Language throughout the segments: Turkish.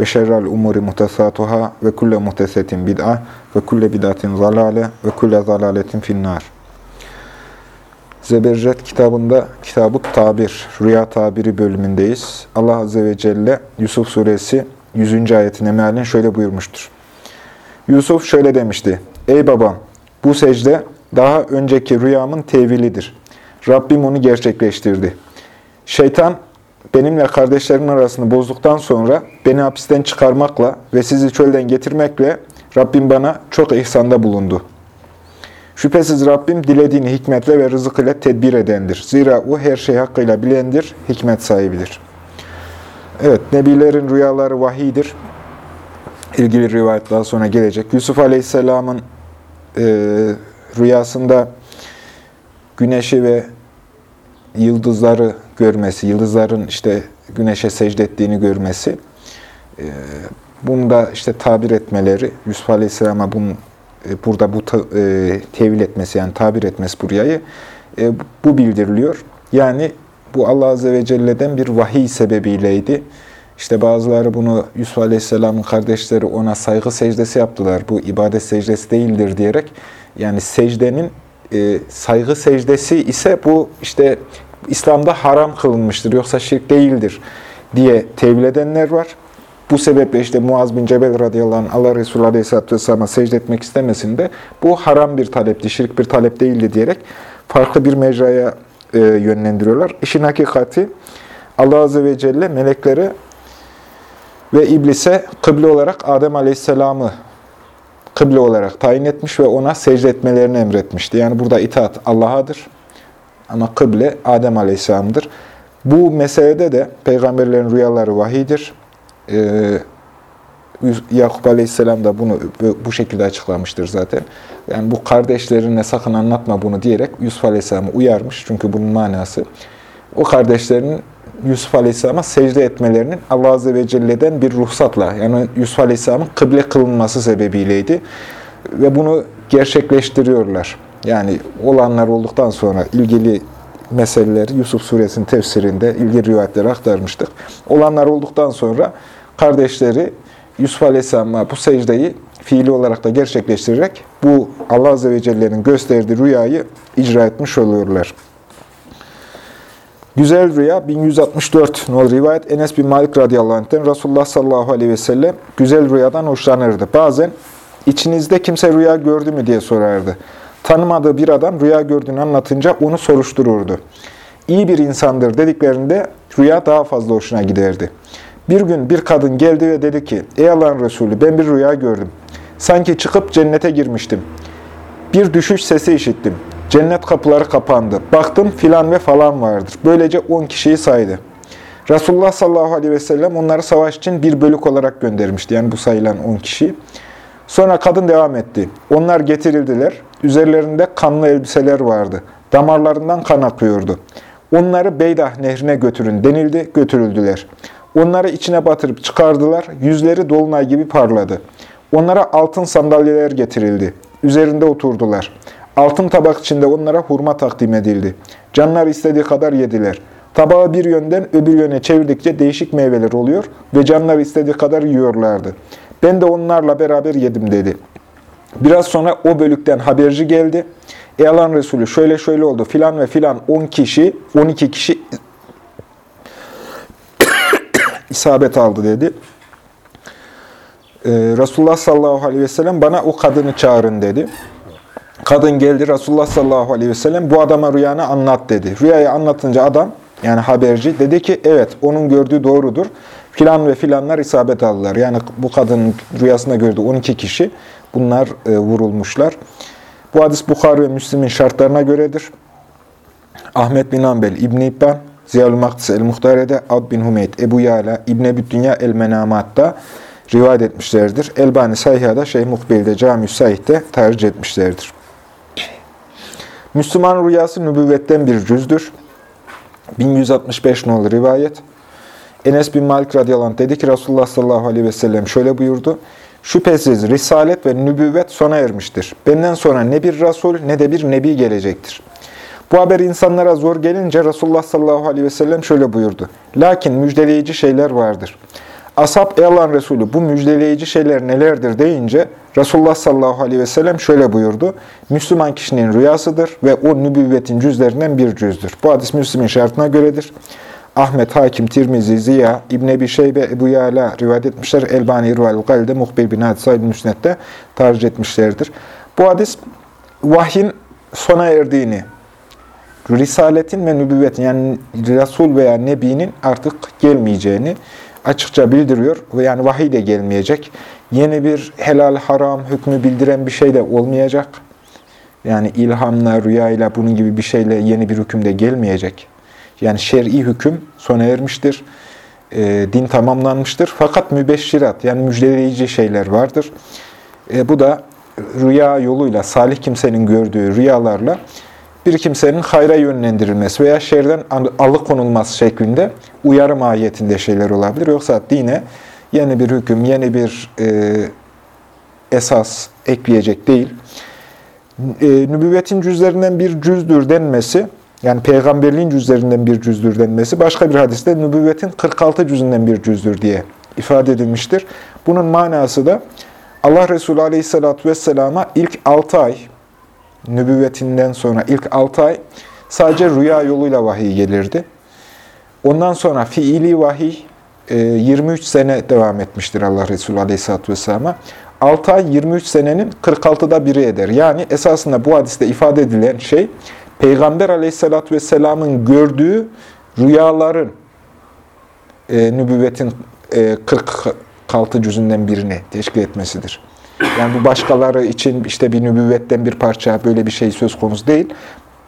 ve şerrel umuri muhtesatuhâ ve kulle muhtesetin bid'a ve kulle bid'atin zalale ve kulle zalaletin finnâr. Zebercet kitabında kitab Tabir, Rüya Tabiri bölümündeyiz. Allah Azze ve Celle Yusuf suresi 100. ayetine mealen şöyle buyurmuştur. Yusuf şöyle demişti. Ey babam, bu secde daha önceki rüyamın tevilidir. Rabbim onu gerçekleştirdi. Şeytan benimle kardeşlerimin arasını bozduktan sonra beni hapisten çıkarmakla ve sizi çölden getirmekle Rabbim bana çok ihsanda bulundu. Şüphesiz Rabbim dilediğini hikmetle ve rızık ile tedbir edendir. Zira o her şey hakkıyla bilendir, hikmet sahibidir. Evet, Nebilerin rüyaları vahidir. İlgili rivayet daha sonra gelecek. Yusuf Aleyhisselam'ın e, rüyasında güneşi ve yıldızları görmesi, yıldızların işte güneşe secde ettiğini görmesi, e, bunu da işte tabir etmeleri, Yusuf Aleyhisselam'a bunu e, burada bu e, tevil etmesi yani tabir etmesi bu rüyayı bu bildiriliyor. Yani bu Allah Azze ve Celle'den bir vahiy sebebiyleydi. İşte bazıları bunu Yusuf Aleyhisselam'ın kardeşleri ona saygı secdesi yaptılar. Bu ibadet secdesi değildir diyerek. Yani secdenin saygı secdesi ise bu işte İslam'da haram kılınmıştır yoksa şirk değildir diye tevil edenler var. Bu sebeple işte Muaz bin Cebel radıyallahu anh Allah Resulü aleyhisselatü vesselam'a secde etmek istemesinde bu haram bir talepti, şirk bir talep değildi diyerek farklı bir mecraya e, yönlendiriyorlar. İşin hakikati Allah Azze ve Celle meleklere ve iblise kıble olarak Adem aleyhisselamı kıble olarak tayin etmiş ve ona secde etmelerini emretmişti. Yani burada itaat Allah'adır. Ama kıble Adem Aleyhisselam'dır. Bu meselede de peygamberlerin rüyaları vahidir. Ee, Yakup Aleyhisselam da bunu bu şekilde açıklamıştır zaten. Yani bu kardeşlerine sakın anlatma bunu diyerek Yusuf Aleyhisselam'ı uyarmış. Çünkü bunun manası o kardeşlerinin Yusuf Aleyhisselam'a secde etmelerinin Allah Azze ve Celle'den bir ruhsatla, yani Yusuf Aleyhisselam'ın kıble kılınması sebebiyleydi. Ve bunu gerçekleştiriyorlar. Yani olanlar olduktan sonra ilgili meseleleri Yusuf suresinin tefsirinde ilgili rivayetleri aktarmıştık. Olanlar olduktan sonra kardeşleri Yusuf Aleyhisselam'a bu secdeyi fiili olarak da gerçekleştirerek bu Allah Azze ve Celle'nin gösterdiği rüyayı icra etmiş oluyorlar. Güzel rüya 1164 nol rivayet Enes bin Malik radıyallahu anh'ten Resulullah sallallahu aleyhi ve sellem güzel rüyadan hoşlanırdı. Bazen içinizde kimse rüya gördü mü diye sorardı. Tanımadığı bir adam rüya gördüğünü anlatınca onu soruştururdu. İyi bir insandır dediklerinde rüya daha fazla hoşuna giderdi. Bir gün bir kadın geldi ve dedi ki, Ey Allah'ın Resulü ben bir rüya gördüm. Sanki çıkıp cennete girmiştim. Bir düşüş sesi işittim. Cennet kapıları kapandı. Baktım filan ve falan vardır. Böylece on kişiyi saydı. Resulullah sallallahu aleyhi ve sellem onları savaş için bir bölük olarak göndermişti. Yani bu sayılan on kişi. Sonra kadın devam etti. Onlar getirildiler. Üzerlerinde kanlı elbiseler vardı. Damarlarından kan akıyordu. Onları Beydah nehrine götürün denildi, götürüldüler. Onları içine batırıp çıkardılar. Yüzleri dolunay gibi parladı. Onlara altın sandalyeler getirildi. Üzerinde oturdular. Altın tabak içinde onlara hurma takdim edildi. Canlar istediği kadar yediler. Tabağı bir yönden öbür yöne çevirdikçe değişik meyveler oluyor ve canlar istediği kadar yiyorlardı. Ben de onlarla beraber yedim dedi. Biraz sonra o bölükten haberci geldi. Ey Allah'ın Resulü şöyle şöyle oldu. Filan ve filan 10 kişi, 12 kişi isabet aldı dedi. Ee, Resulullah sallallahu aleyhi ve sellem bana o kadını çağırın dedi. Kadın geldi Resulullah sallallahu aleyhi ve sellem bu adama rüyanı anlat dedi. Rüyayı anlatınca adam yani haberci dedi ki evet onun gördüğü doğrudur. Filan ve filanlar isabet aldılar. Yani bu kadının rüyasında gördüğü 12 kişi bunlar e, vurulmuşlar. Bu hadis Bukhari ve Müslim'in şartlarına göredir. Ahmet bin Ambel, İbn İbban, Ziyal-ı Maktis el-Muhtare'de, Ab bin Hümeyd, Ebu Yala, İbn Ebi Dünya el-Menamat'ta rivayet etmişlerdir. Elbani Sayha'da, Şeyh Muhbir'de, Cami-i Said'de tercih etmişlerdir. Müslüman rüyası nübüvvetten bir cüzdür. 1165 nolu rivayet. Enes bin Malik radıyallahu anh dedi ki Resulullah sallallahu aleyhi ve sellem şöyle buyurdu. Şüphesiz risalet ve nübüvvet sona ermiştir. Benden sonra ne bir Resul ne de bir Nebi gelecektir. Bu haber insanlara zor gelince Resulullah sallallahu aleyhi ve sellem şöyle buyurdu. Lakin müjdeleyici şeyler vardır. Ashab ey Allah'ın Resulü bu müjdeleyici şeyler nelerdir deyince Resulullah sallallahu aleyhi ve sellem şöyle buyurdu. Müslüman kişinin rüyasıdır ve o nübüvvetin cüzlerinden bir cüzdür. Bu hadis Müslüm'ün şartına göredir. Ahmet, Hakim, Tirmizi, Ziya, İbn Ebi Şeybe, Ebu Yala rivayet etmişler. Elbani İrval Galide, Muhbir bin Hadisa İbn Müsnet'te tercih etmişlerdir. Bu hadis vahyin sona erdiğini, Risaletin ve nübüvvetin yani Resul veya Nebi'nin artık gelmeyeceğini açıkça bildiriyor. Yani vahiy de gelmeyecek. Yeni bir helal haram hükmü bildiren bir şey de olmayacak. Yani ilhamla, rüyayla bunun gibi bir şeyle yeni bir hüküm de gelmeyecek. Yani şer'i hüküm sona ermiştir. E, din tamamlanmıştır. Fakat mübeşşirat yani müjdeleyici şeyler vardır. E, bu da rüya yoluyla, salih kimsenin gördüğü rüyalarla bir kimsenin hayra yönlendirilmesi veya şerden alıkonulması şeklinde uyarı mahiyetinde şeyler olabilir. Yoksa dine yeni bir hüküm, yeni bir e, esas ekleyecek değil. E, nübüvvetin cüzlerinden bir cüzdür denmesi, yani peygamberliğin cüzlerinden bir cüzdür denmesi, başka bir hadiste nübüvvetin 46 cüzünden bir cüzdür diye ifade edilmiştir. Bunun manası da Allah Resulü Aleyhisselatü Vesselam'a ilk 6 ay, nübüvvetinden sonra ilk 6 ay sadece rüya yoluyla vahiy gelirdi. Ondan sonra fiili vahiy 23 e, sene devam etmiştir Allah Resulü Aleyhisselatü Vesselam'a. 6 ay 23 senenin 46'da biri eder. Yani esasında bu hadiste ifade edilen şey Peygamber Aleyhisselatü Vesselam'ın gördüğü rüyaların e, nübüvvetin e, 46 cüzünden birini teşkil etmesidir. Yani bu başkaları için işte bir nübüvvetten bir parça böyle bir şey söz konusu değil.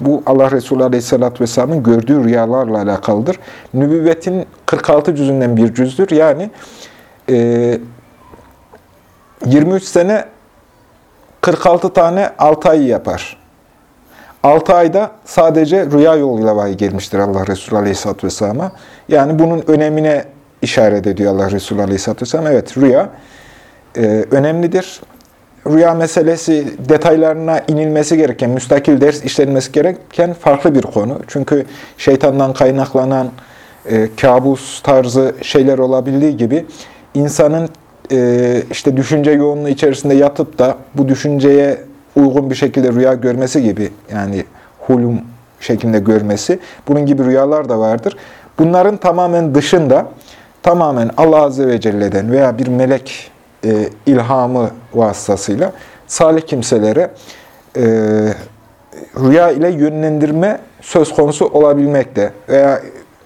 Bu Allah Resulü Aleyhisselatü Vesselam'ın gördüğü rüyalarla alakalıdır. Nübüvvetin 46 cüzünden bir cüzdür. Yani e, 23 sene 46 tane 6 ay yapar. 6 ayda sadece rüya yoluyla vahiy gelmiştir Allah Resulü Aleyhisselatü Vesselam'a. Yani bunun önemine işaret ediyor Allah Resulü Aleyhisselatü Vesselam. Evet rüya e, önemlidir. Rüya meselesi detaylarına inilmesi gereken, müstakil ders işlenmesi gereken farklı bir konu. Çünkü şeytandan kaynaklanan e, kabus tarzı şeyler olabildiği gibi insanın e, işte düşünce yoğunluğu içerisinde yatıp da bu düşünceye uygun bir şekilde rüya görmesi gibi yani hulum şeklinde görmesi bunun gibi rüyalar da vardır. Bunların tamamen dışında tamamen Allah Azze ve Celle'den veya bir melek e, ilhamı vasıtasıyla salih kimselere e, rüya ile yönlendirme söz konusu olabilmekte. Veya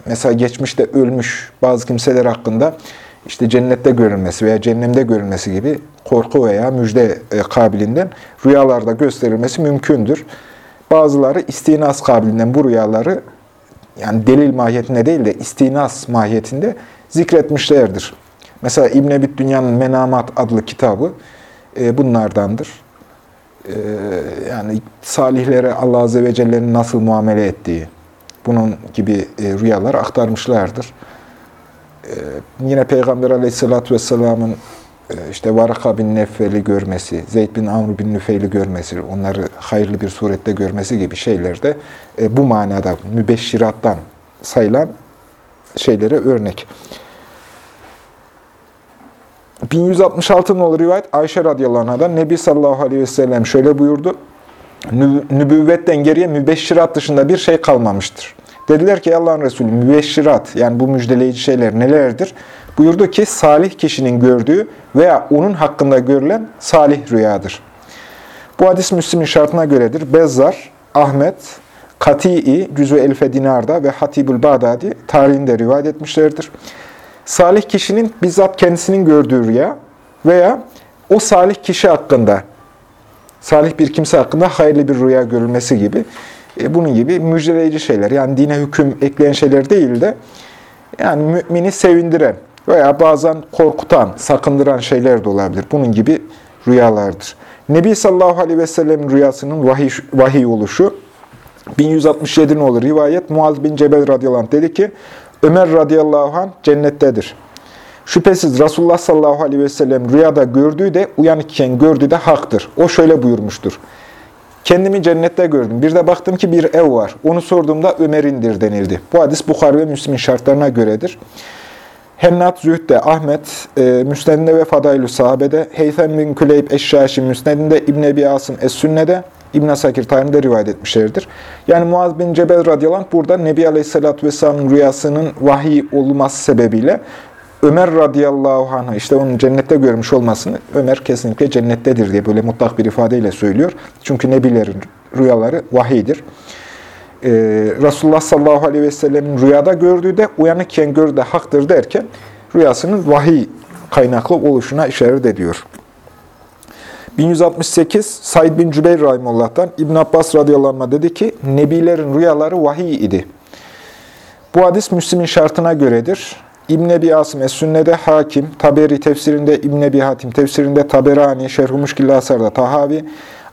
mesela geçmişte ölmüş bazı kimseler hakkında işte cennette görülmesi veya cehennemde görülmesi gibi korku veya müjde e, kabilinden rüyalarda gösterilmesi mümkündür. Bazıları istinas kabilinden bu rüyaları yani delil mahiyetinde değil de istinas mahiyetinde zikretmişlerdir. Mesela İbn Ebi Dünya'nın Menamat adlı kitabı e, bunlardandır. E, yani salihlere Allah Azze ve Celle'nin nasıl muamele ettiği, bunun gibi rüyalar aktarmışlardır. E, yine Peygamber Aleyhisselatü Vesselam'ın e, işte Varaka bin Nefeli görmesi, Zeyd bin Amr bin Nüfeil'i görmesi, onları hayırlı bir surette görmesi gibi şeylerde e, bu manada mübeşşirattan sayılan şeylere örnek. 1166 nolu rivayet Ayşe radıyallahu anh'dan Nebi sallallahu aleyhi ve sellem şöyle buyurdu. Nübüvvetten geriye mübeşşirat dışında bir şey kalmamıştır. Dediler ki Allah'ın Resulü mübeşşirat yani bu müjdeleyici şeyler nelerdir? Buyurdu ki salih kişinin gördüğü veya onun hakkında görülen salih rüyadır. Bu hadis Müslim'in şartına göredir. Bezzar, Ahmet, Kati'i, Cüzü Elfe Dinar'da ve Hatibül Bağdadi tarihinde rivayet etmişlerdir. Salih kişinin bizzat kendisinin gördüğü rüya veya o salih kişi hakkında, salih bir kimse hakkında hayırlı bir rüya görülmesi gibi E, bunun gibi müjdeleyici şeyler. Yani dine hüküm ekleyen şeyler değil de yani mümini sevindiren veya bazen korkutan, sakındıran şeyler de olabilir. Bunun gibi rüyalardır. Nebi sallallahu aleyhi ve sellem'in rüyasının vahiy, vahiy oluşu 1167 olur rivayet Muaz bin Cebel radıyallahu anh dedi ki Ömer radıyallahu anh cennettedir. Şüphesiz Resulullah sallallahu aleyhi ve sellem rüyada gördüğü de uyanık iken gördüğü de haktır. O şöyle buyurmuştur. Kendimi cennette gördüm. Bir de baktım ki bir ev var. Onu sorduğumda Ömer'indir denildi. Bu hadis Bukhari ve Müslim'in şartlarına göredir. Hennat Zühd'de, Ahmet, e, Müsnedinde ve Fadailü Sahabe'de, Heytham bin Küleyb Eşşaşi Müsnedinde, İbn Ebi Asım Es-Sünne'de, İbn Sakir tarihinde rivayet etmişlerdir. Yani Muaz bin Cebel radıyallahu anh burada Nebi Aleyhisselatü Vesselam'ın rüyasının vahiy olması sebebiyle Ömer radıyallahu anh'a işte onun cennette görmüş olmasını Ömer kesinlikle cennettedir diye böyle mutlak bir ifadeyle söylüyor. Çünkü nebilerin rüyaları vahiydir. Ee, Resulullah sallallahu aleyhi ve sellemin rüyada gördüğü de uyanıkken gördüğü de haktır derken rüyasının vahiy kaynaklı oluşuna işaret ediyor. 1168 Said bin Cübeyr Rahimullah'tan İbn Abbas radıyallahu anh dedi ki Nebilerin rüyaları vahiy idi. Bu hadis Müslim'in şartına göredir. İbn Ebi Asım Es-Sünne'de Hakim, Taberi tefsirinde İbn Ebi Hatim tefsirinde Taberani, Şerh-i Muşkil Asar'da Tahavi,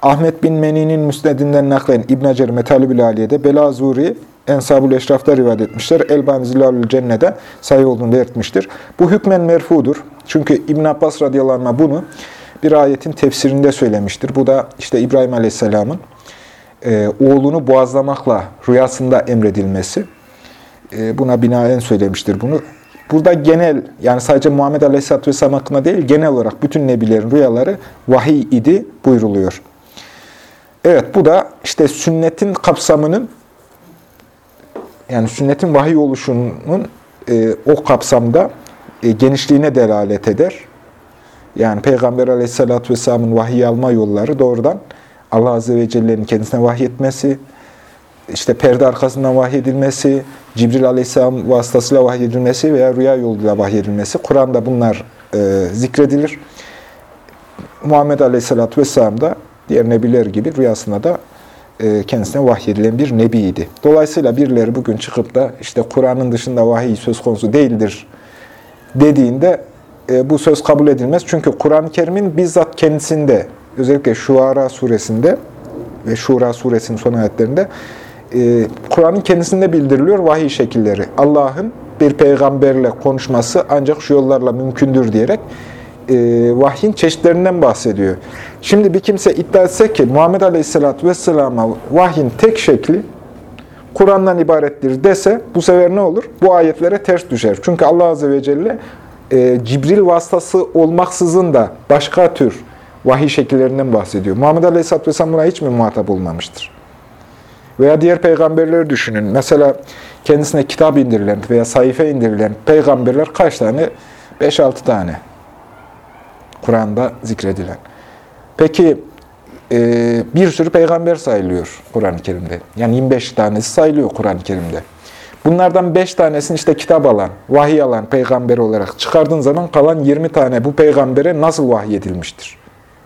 Ahmet bin Meni'nin müsnedinden naklen İbn Hacer Metalibül Aliye'de, Belazuri, Ensabul Eşraf'ta rivayet etmişler. Elbani Zilalül Cenne'de sayı olduğunu belirtmiştir. Bu hükmen merfudur. Çünkü İbn Abbas radıyallahu anh bunu bir ayetin tefsirinde söylemiştir. Bu da işte İbrahim aleyhisselamın e, oğlunu boğazlamakla rüyasında emredilmesi. E, buna binaen söylemiştir bunu. Burada genel, yani sadece Muhammed Aleyhisselatü Vesselam hakkında değil, genel olarak bütün nebilerin rüyaları vahiy idi buyruluyor. Evet, bu da işte sünnetin kapsamının, yani sünnetin vahiy oluşunun e, o kapsamda e, genişliğine delalet eder. Yani Peygamber Aleyhisselatü Vesselam'ın vahiy alma yolları doğrudan Allah Azze ve Celle'nin kendisine vahyetmesi, işte perde arkasından vahyedilmesi, Cibril Aleyhisselam vasıtasıyla vahyedilmesi veya rüya yoluyla vahyedilmesi. Kur'an'da bunlar e, zikredilir. Muhammed Aleyhisselatü Vesselam da diğer nebiler gibi rüyasında da e, kendisine vahyedilen bir nebiydi. Dolayısıyla birileri bugün çıkıp da işte Kur'an'ın dışında vahiy söz konusu değildir dediğinde e, bu söz kabul edilmez. Çünkü Kur'an-ı Kerim'in bizzat kendisinde, özellikle Şuara suresinde ve Şura suresinin son ayetlerinde e, Kur'an'ın kendisinde bildiriliyor vahiy şekilleri. Allah'ın bir peygamberle konuşması ancak şu yollarla mümkündür diyerek e, vahyin çeşitlerinden bahsediyor. Şimdi bir kimse iddia etse ki Muhammed Aleyhisselatü Vesselam'a vahyin tek şekli Kur'an'dan ibarettir dese bu sefer ne olur? Bu ayetlere ters düşer. Çünkü Allah Azze ve Celle e, Cibril vasıtası olmaksızın da başka tür vahiy şekillerinden bahsediyor. Muhammed Aleyhisselatü Vesselam buna hiç mi muhatap olmamıştır? Veya diğer peygamberleri düşünün. Mesela kendisine kitap indirilen veya sayfa indirilen peygamberler kaç tane? 5-6 tane. Kur'an'da zikredilen. Peki e, bir sürü peygamber sayılıyor Kur'an-ı Kerim'de. Yani 25 tanesi sayılıyor Kur'an-ı Kerim'de. Bunlardan 5 tanesini işte kitap alan, vahiy alan peygamber olarak çıkardığın zaman kalan 20 tane bu peygambere nasıl vahiy edilmiştir?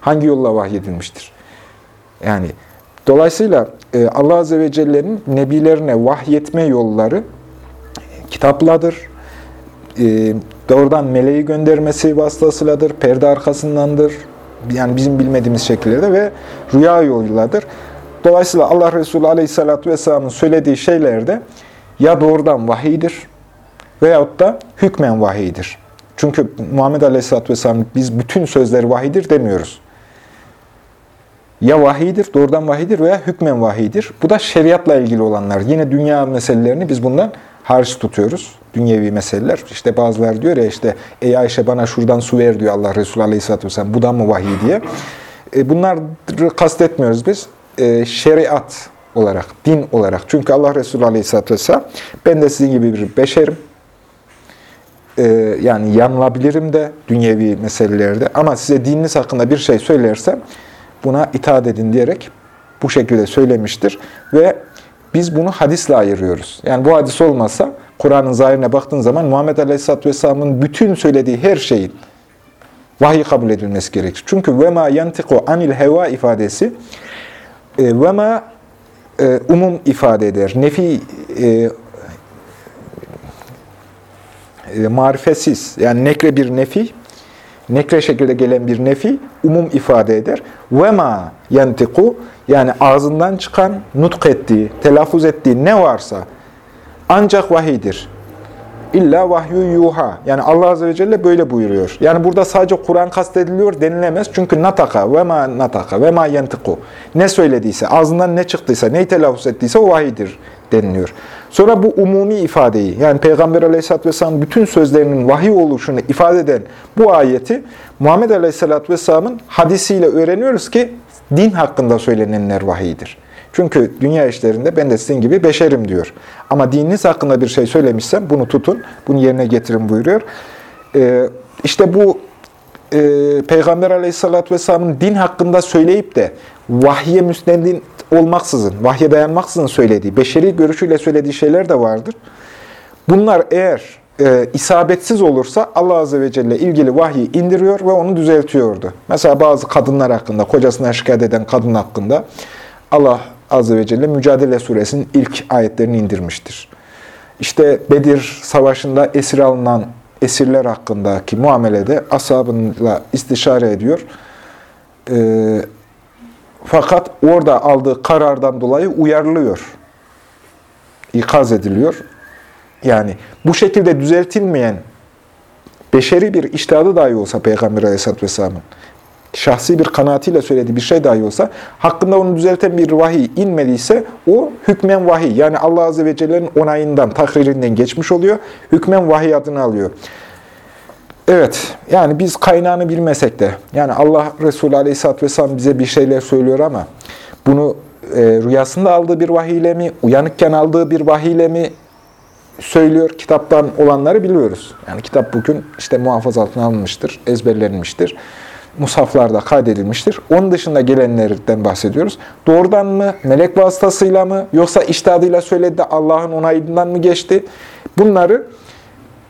Hangi yolla vahiy edilmiştir? Yani dolayısıyla e, Allah Azze ve Celle'nin nebilerine vahyetme yolları kitapladır. E, doğrudan meleği göndermesi vasıtasıyladır, perde arkasındandır. Yani bizim bilmediğimiz şekillerde ve rüya yoluyladır. Dolayısıyla Allah Resulü Aleyhisselatü Vesselam'ın söylediği şeylerde ya doğrudan vahiydir veyahut da hükmen vahiydir. Çünkü Muhammed Aleyhisselatü Vesselam biz bütün sözleri vahidir demiyoruz. Ya vahidir, doğrudan vahidir veya hükmen vahidir. Bu da şeriatla ilgili olanlar. Yine dünya meselelerini biz bundan hariç tutuyoruz. Dünyevi meseleler. İşte bazıları diyor ya işte ey Ayşe bana şuradan su ver diyor Allah Resulü Aleyhisselatü Vesselam. Bu da mı vahiy diye. E, bunları kastetmiyoruz biz. E, şeriat olarak, din olarak. Çünkü Allah Resulü Aleyhisselatü Vesselam ben de sizin gibi bir beşerim. Ee, yani yanılabilirim de dünyevi meselelerde ama size dininiz hakkında bir şey söylersem buna itaat edin diyerek bu şekilde söylemiştir. Ve biz bunu hadisle ayırıyoruz. Yani bu hadis olmasa Kur'an'ın zahirine baktığın zaman Muhammed Aleyhisselatü Vesselam'ın bütün söylediği her şeyin vahiy kabul edilmesi gerekir. Çünkü ve ma yantiku anil heva ifadesi e, ve e, umum ifade eder. Nefi e, e, marifesiz yani nekre bir nefi nekre şekilde gelen bir nefi umum ifade eder. Ve ma yantiku yani ağzından çıkan, nutk ettiği, telaffuz ettiği ne varsa ancak vahidir. İlla vahyu yuha. Yani Allah Azze ve Celle böyle buyuruyor. Yani burada sadece Kur'an kastediliyor denilemez. Çünkü nataka ve ma nataka ve ma yantiku. Ne söylediyse, ağzından ne çıktıysa, neyi telaffuz ettiyse o vahidir deniliyor. Sonra bu umumi ifadeyi, yani Peygamber Aleyhisselatü Vesselam bütün sözlerinin vahiy oluşunu ifade eden bu ayeti Muhammed Aleyhisselatü Vesselam'ın hadisiyle öğreniyoruz ki din hakkında söylenenler vahiydir. Çünkü dünya işlerinde ben de sizin gibi beşerim diyor. Ama dininiz hakkında bir şey söylemişsem bunu tutun, bunu yerine getirin buyuruyor. Ee, işte bu e, Peygamber Aleyhisselatü Vesselam'ın din hakkında söyleyip de vahye müstendin olmaksızın, vahye dayanmaksızın söylediği, beşeri görüşüyle söylediği şeyler de vardır. Bunlar eğer e, isabetsiz olursa Allah Azze ve Celle ilgili vahyi indiriyor ve onu düzeltiyordu. Mesela bazı kadınlar hakkında, kocasına şikayet eden kadın hakkında Allah Azze ve Celle Mücadele Suresinin ilk ayetlerini indirmiştir. İşte Bedir Savaşı'nda esir alınan esirler hakkındaki muamelede ashabınla istişare ediyor. Ee, fakat orada aldığı karardan dolayı uyarılıyor. İkaz ediliyor. Yani bu şekilde düzeltilmeyen beşeri bir iştihadı dahi olsa Peygamber Aleyhisselatü Vesselam'ın şahsi bir kanaatiyle söylediği bir şey dahi olsa, hakkında onu düzelten bir vahiy inmediyse, o hükmen vahiy. Yani Allah Azze ve Celle'nin onayından, takririnden geçmiş oluyor. Hükmen vahiy adını alıyor. Evet, yani biz kaynağını bilmesek de, yani Allah Resulü Aleyhisselatü Vesselam bize bir şeyler söylüyor ama, bunu e, rüyasında aldığı bir vahiyle mi, uyanıkken aldığı bir vahiyle mi söylüyor, kitaptan olanları biliyoruz. Yani kitap bugün işte muhafaza altına alınmıştır, ezberlenmiştir musaflarda kaydedilmiştir. Onun dışında gelenlerden bahsediyoruz. Doğrudan mı, melek vasıtasıyla mı, yoksa iştihadıyla söyledi de Allah'ın onayından mı geçti? Bunları,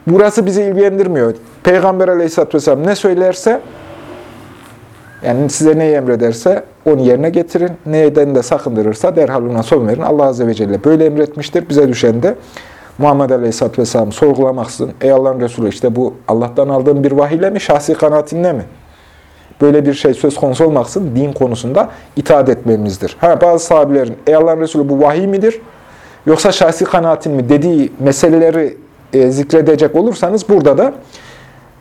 burası bizi ilgilendirmiyor. Peygamber aleyhisselatü vesselam ne söylerse, yani size neyi emrederse onu yerine getirin. Neyden de sakındırırsa derhal ona son verin. Allah Azze ve Celle böyle emretmiştir. Bize düşen de Muhammed Aleyhisselatü Vesselam sorgulamaksın. Ey Allah'ın Resulü işte bu Allah'tan aldığın bir vahiyle mi, şahsi kanaatinle mi? Böyle bir şey söz konusu olmaksın din konusunda itaat etmemizdir. Ha, bazı sahabelerin, ey Allah'ın Resulü bu vahiy midir? Yoksa şahsi kanaatin mi dediği meseleleri e, zikredecek olursanız burada da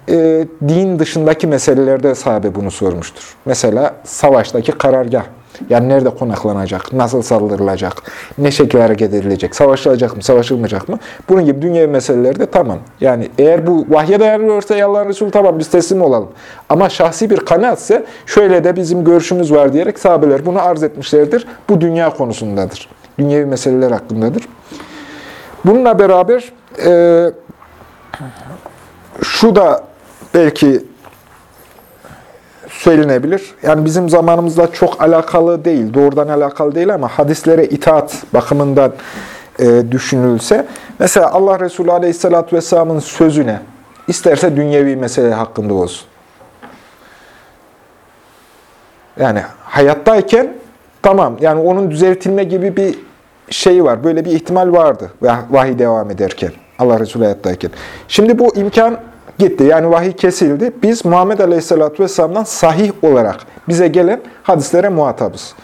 e, din dışındaki meselelerde sahabe bunu sormuştur. Mesela savaştaki karargah. Yani nerede konaklanacak, nasıl saldırılacak, ne şekilde hareket edilecek, savaşılacak mı, savaşılmayacak mı? Bunun gibi dünya meselelerde tamam. Yani eğer bu vahye dayanıyorsa ya Allah'ın Resulü tamam biz teslim olalım. Ama şahsi bir kanaatse şöyle de bizim görüşümüz var diyerek sahabeler bunu arz etmişlerdir. Bu dünya konusundadır. Dünyevi meseleler hakkındadır. Bununla beraber e, şu da belki söylenebilir. Yani bizim zamanımızda çok alakalı değil, doğrudan alakalı değil ama hadislere itaat bakımından e, düşünülse, mesela Allah Resulü Aleyhisselatü Vesselam'ın sözüne, isterse dünyevi mesele hakkında olsun. Yani hayattayken tamam, yani onun düzeltilme gibi bir şey var, böyle bir ihtimal vardı vahiy devam ederken, Allah Resulü hayattayken. Şimdi bu imkan gitti. Yani vahiy kesildi. Biz Muhammed Aleyhisselatü Vesselam'dan sahih olarak bize gelen hadislere muhatabız.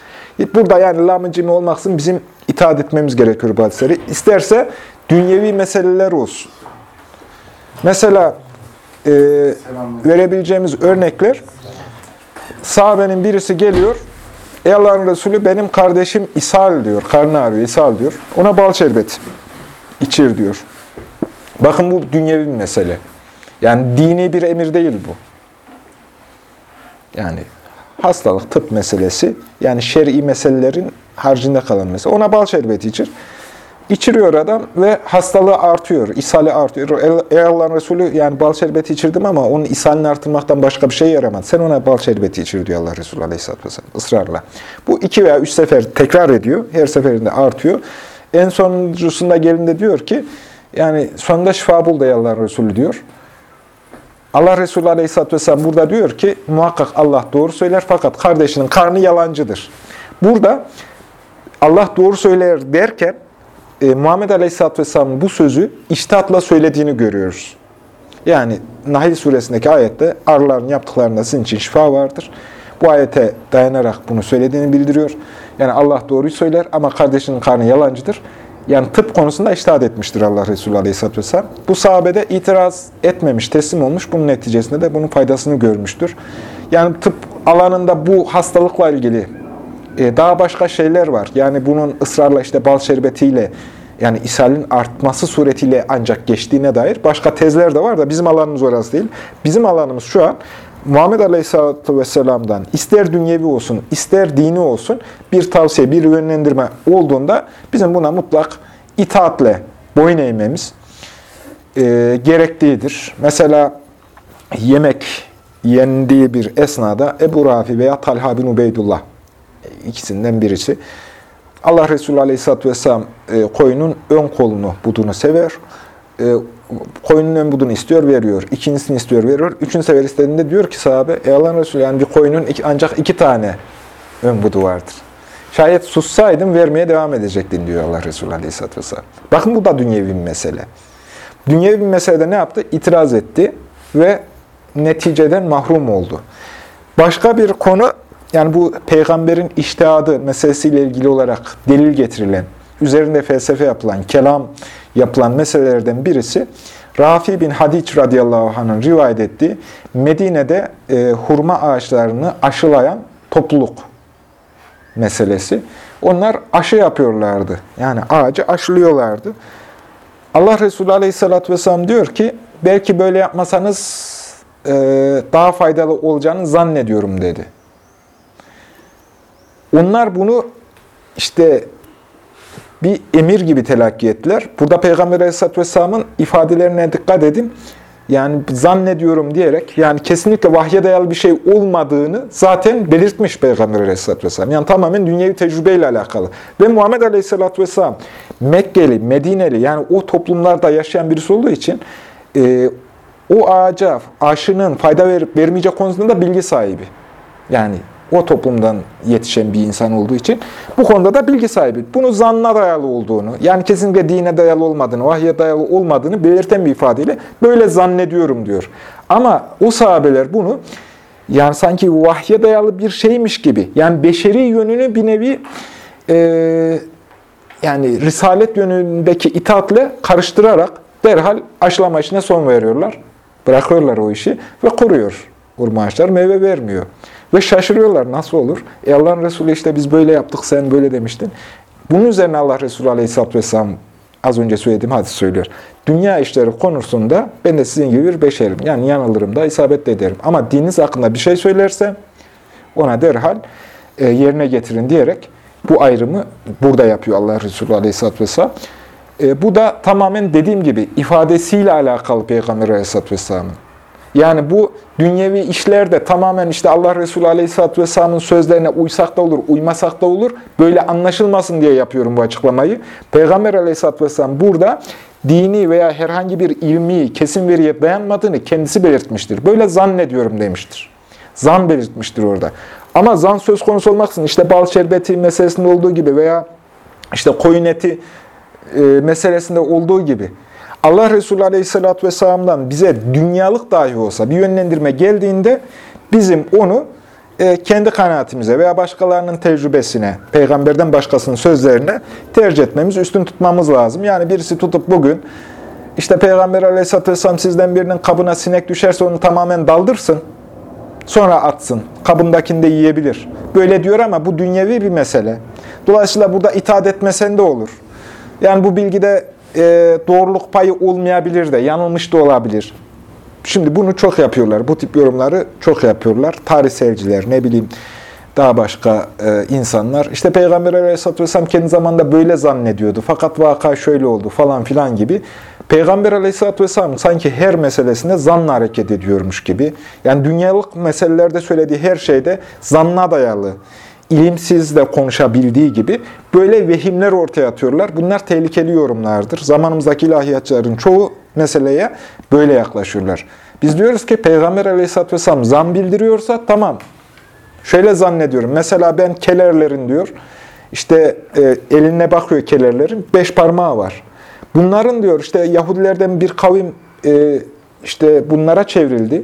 Burada yani lam-ı cimi olmaksızın bizim itaat etmemiz gerekiyor bu hadisleri. İsterse dünyevi meseleler olsun. Mesela e, verebileceğimiz örnekler sahabenin birisi geliyor Ey Allah'ın Resulü benim kardeşim ishal diyor. Karnı ağrıyor, ishal diyor. Ona bal şerbeti içir diyor. Bakın bu dünyevi bir mesele. Yani dini bir emir değil bu. Yani hastalık, tıp meselesi, yani şer'i meselelerin haricinde kalan mesele. Ona bal şerbeti içir. İçiriyor adam ve hastalığı artıyor, ishali artıyor. Ey Allah'ın Resulü yani bal şerbeti içirdim ama onun ishalini artırmaktan başka bir şey yaramadı. Sen ona bal şerbeti içir diyor Allah Resulü Aleyhisselatü Vesselam ısrarla. Bu iki veya üç sefer tekrar ediyor. Her seferinde artıyor. En sonuncusunda gelinde diyor ki yani sonunda şifa bul da ey Allah'ın Resulü diyor. Allah Resulü Aleyhisselatü Vesselam burada diyor ki muhakkak Allah doğru söyler fakat kardeşinin karnı yalancıdır. Burada Allah doğru söyler derken e, Muhammed Aleyhisselatü Vesselam'ın bu sözü iştihatla söylediğini görüyoruz. Yani Nahil suresindeki ayette arıların yaptıklarında sizin için şifa vardır. Bu ayete dayanarak bunu söylediğini bildiriyor. Yani Allah doğruyu söyler ama kardeşinin karnı yalancıdır. Yani tıp konusunda iştahat etmiştir Allah Resulü Aleyhisselatü Vesselam. Bu sahabede itiraz etmemiş, teslim olmuş. Bunun neticesinde de bunun faydasını görmüştür. Yani tıp alanında bu hastalıkla ilgili e, daha başka şeyler var. Yani bunun ısrarla işte bal şerbetiyle yani ishalin artması suretiyle ancak geçtiğine dair başka tezler de var da bizim alanımız orası değil. Bizim alanımız şu an Muhammed Aleyhisselatü Vesselam'dan ister dünyevi olsun, ister dini olsun bir tavsiye, bir yönlendirme olduğunda bizim buna mutlak itaatle boyun eğmemiz e, gerektiğidir. Mesela yemek yendiği bir esnada Ebu Rafi veya Talha bin Ubeydullah ikisinden birisi Allah Resulü Aleyhisselatü Vesselam e, koyunun ön kolunu, budunu sever. E, koyunun ön budunu istiyor, veriyor. İkincisini istiyor, veriyor. Üçüncü sefer istediğinde diyor ki sahabe, ey Allah'ın Resulü yani bir koyunun iki, ancak iki tane ön budu vardır. Şayet sussaydım vermeye devam edecektin diyor Allah Resulü Aleyhisselatü Vesselam. Bakın bu da dünyevi bir mesele. Dünyevi bir meselede ne yaptı? İtiraz etti ve neticeden mahrum oldu. Başka bir konu yani bu peygamberin iştihadı meselesiyle ilgili olarak delil getirilen, üzerinde felsefe yapılan, kelam yapılan meselelerden birisi, Rafi bin Hadiç radıyallahu anh'ın rivayet ettiği Medine'de e, hurma ağaçlarını aşılayan topluluk meselesi. Onlar aşı yapıyorlardı. Yani ağacı aşılıyorlardı. Allah Resulü aleyhissalatü vesselam diyor ki, belki böyle yapmasanız e, daha faydalı olacağını zannediyorum dedi. Onlar bunu işte bir emir gibi telakki ettiler. Burada Peygamber Aleyhisselatü Vesselam'ın ifadelerine dikkat edin. Yani zannediyorum diyerek, yani kesinlikle vahye dayalı bir şey olmadığını zaten belirtmiş Peygamber Aleyhisselatü Vesselam. Yani tamamen dünyevi tecrübeyle alakalı. Ve Muhammed Aleyhisselatü Vesselam Mekkeli, Medineli yani o toplumlarda yaşayan birisi olduğu için e, o ağaca aşının fayda verip vermeyecek konusunda da bilgi sahibi. Yani o toplumdan yetişen bir insan olduğu için bu konuda da bilgi sahibi. Bunu zanna dayalı olduğunu, yani kesinlikle dine dayalı olmadığını, vahye dayalı olmadığını belirten bir ifadeyle böyle zannediyorum diyor. Ama o sahabeler bunu yani sanki vahye dayalı bir şeymiş gibi, yani beşeri yönünü bir nevi e, yani risalet yönündeki itaatle karıştırarak derhal aşılama işine son veriyorlar. Bırakıyorlar o işi ve kuruyor. Hurma ağaçlar meyve vermiyor. Ve şaşırıyorlar nasıl olur? E Allah'ın Resulü işte biz böyle yaptık sen böyle demiştin. Bunun üzerine Allah Resulü Aleyhisselatü Vesselam az önce söylediğim hadis söylüyor. Dünya işleri konusunda ben de sizin gibi bir beşerim. Yani yanılırım da isabet de ederim. Ama dininiz hakkında bir şey söylersem ona derhal e, yerine getirin diyerek bu ayrımı burada yapıyor Allah Resulü Aleyhisselatü Vesselam. E, bu da tamamen dediğim gibi ifadesiyle alakalı Peygamber Aleyhisselatü Vesselam'ın. Yani bu dünyevi işlerde tamamen işte Allah Resulü Aleyhisselatü Vesselam'ın sözlerine uysak da olur, uymasak da olur. Böyle anlaşılmasın diye yapıyorum bu açıklamayı. Peygamber Aleyhisselatü Vesselam burada dini veya herhangi bir ilmi, kesin veriye dayanmadığını kendisi belirtmiştir. Böyle zannediyorum demiştir. Zan belirtmiştir orada. Ama zan söz konusu olmaksın işte bal şerbeti meselesinde olduğu gibi veya işte koyun eti e, meselesinde olduğu gibi Allah Resulü Aleyhisselatü Vesselam'dan bize dünyalık dahi olsa bir yönlendirme geldiğinde bizim onu e, kendi kanaatimize veya başkalarının tecrübesine, peygamberden başkasının sözlerine tercih etmemiz, üstün tutmamız lazım. Yani birisi tutup bugün işte Peygamber Aleyhisselatü Vesselam sizden birinin kabına sinek düşerse onu tamamen daldırsın, sonra atsın, kabındakini de yiyebilir. Böyle diyor ama bu dünyevi bir mesele. Dolayısıyla burada itaat etmesen de olur. Yani bu bilgide e, doğruluk payı olmayabilir de, yanılmış da olabilir. Şimdi bunu çok yapıyorlar. Bu tip yorumları çok yapıyorlar. Tarihselciler, ne bileyim daha başka e, insanlar. İşte Peygamber Aleyhisselatü Vesselam kendi zamanında böyle zannediyordu. Fakat vaka şöyle oldu falan filan gibi. Peygamber Aleyhisselatü Vesselam sanki her meselesinde zanla hareket ediyormuş gibi. Yani dünyalık meselelerde söylediği her şeyde zanna dayalı ilimsiz de konuşabildiği gibi böyle vehimler ortaya atıyorlar. Bunlar tehlikeli yorumlardır. Zamanımızdaki ilahiyatçıların çoğu meseleye böyle yaklaşıyorlar. Biz diyoruz ki Peygamber aleyhisselatü vesselam zan bildiriyorsa tamam. Şöyle zannediyorum. Mesela ben kelerlerin diyor, işte e, eline bakıyor kelerlerin, beş parmağı var. Bunların diyor işte Yahudilerden bir kavim e, işte bunlara çevrildi.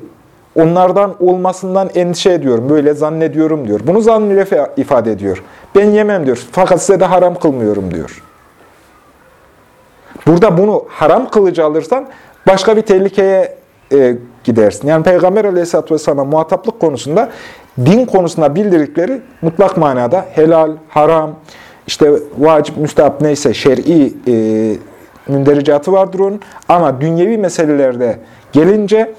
Onlardan olmasından endişe ediyorum, böyle zannediyorum diyor. Bunu zannıyla ifade ediyor. Ben yemem diyor, fakat size de haram kılmıyorum diyor. Burada bunu haram kılıcı alırsan başka bir tehlikeye e, gidersin. Yani Peygamber Aleyhisselatü Vesselam'a muhataplık konusunda din konusunda bildirdikleri mutlak manada helal, haram, işte vacip, müstahap neyse şer'i e, mündericatı vardır onun. Ama dünyevi meselelerde gelince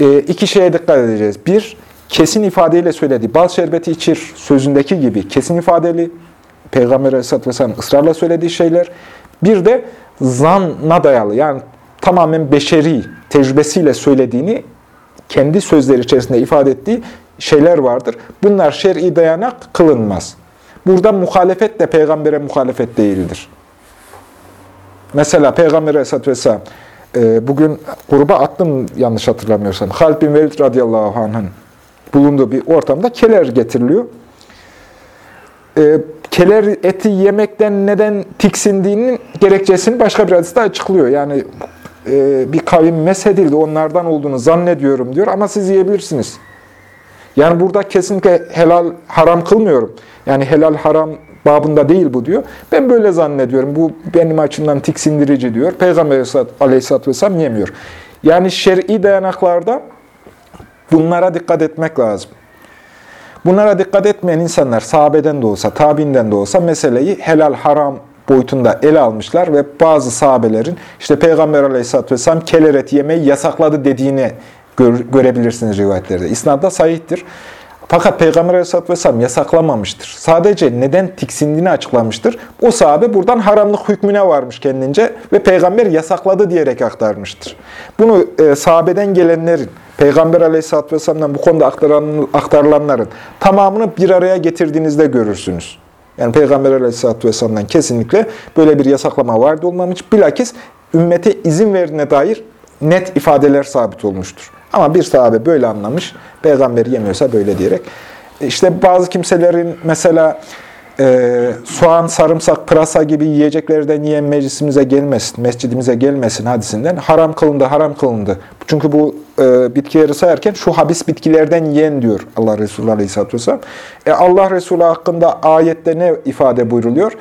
e, iki şeye dikkat edeceğiz. Bir, kesin ifadeyle söylediği, bal şerbeti içir sözündeki gibi kesin ifadeli, Peygamber Aleyhisselatü Vesselam ısrarla söylediği şeyler. Bir de zanna dayalı, yani tamamen beşeri tecrübesiyle söylediğini kendi sözleri içerisinde ifade ettiği şeyler vardır. Bunlar şer'i dayanak kılınmaz. Burada muhalefet de peygambere muhalefet değildir. Mesela Peygamber Aleyhisselatü Vesselam e, bugün gruba attım yanlış hatırlamıyorsam. Halid bin Velid radıyallahu anh'ın bulunduğu bir ortamda keler getiriliyor. E, keler eti yemekten neden tiksindiğinin gerekçesini başka bir hadiste açıklıyor. Yani e, bir kavim meshedildi, onlardan olduğunu zannediyorum diyor ama siz yiyebilirsiniz. Yani burada kesinlikle helal haram kılmıyorum. Yani helal haram babında değil bu diyor. Ben böyle zannediyorum. Bu benim açımdan tiksindirici diyor. Peygamber aleyhisselatü vesselam yemiyor. Yani şer'i dayanaklarda bunlara dikkat etmek lazım. Bunlara dikkat etmeyen insanlar sahabeden de olsa, tabinden de olsa meseleyi helal haram boyutunda ele almışlar ve bazı sahabelerin işte Peygamber aleyhisselatü vesselam keler eti yemeyi yasakladı dediğini görebilirsiniz rivayetlerde. İsnadda sahihtir. Fakat Peygamber Aleyhisselatü Vesselam yasaklamamıştır. Sadece neden tiksindiğini açıklamıştır. O sahabe buradan haramlık hükmüne varmış kendince ve Peygamber yasakladı diyerek aktarmıştır. Bunu e, sahabeden gelenlerin, Peygamber Aleyhisselatü Vesselam'dan bu konuda aktaran, aktarılanların tamamını bir araya getirdiğinizde görürsünüz. Yani Peygamber Aleyhisselatü Vesselam'dan kesinlikle böyle bir yasaklama vardı olmamış. Bilakis ümmete izin verdiğine dair net ifadeler sabit olmuştur. Ama bir sahabe böyle anlamış, peygamber yemiyorsa böyle diyerek. İşte bazı kimselerin mesela e, soğan, sarımsak, pırasa gibi yiyeceklerden yiyen meclisimize gelmesin, mescidimize gelmesin hadisinden haram kılındı, haram kılındı. Çünkü bu e, bitkileri sayarken şu habis bitkilerden yiyen diyor Allah Resulü Aleyhisselatü Vesselam. E, Allah Resulü hakkında ayette ne ifade buyruluyor?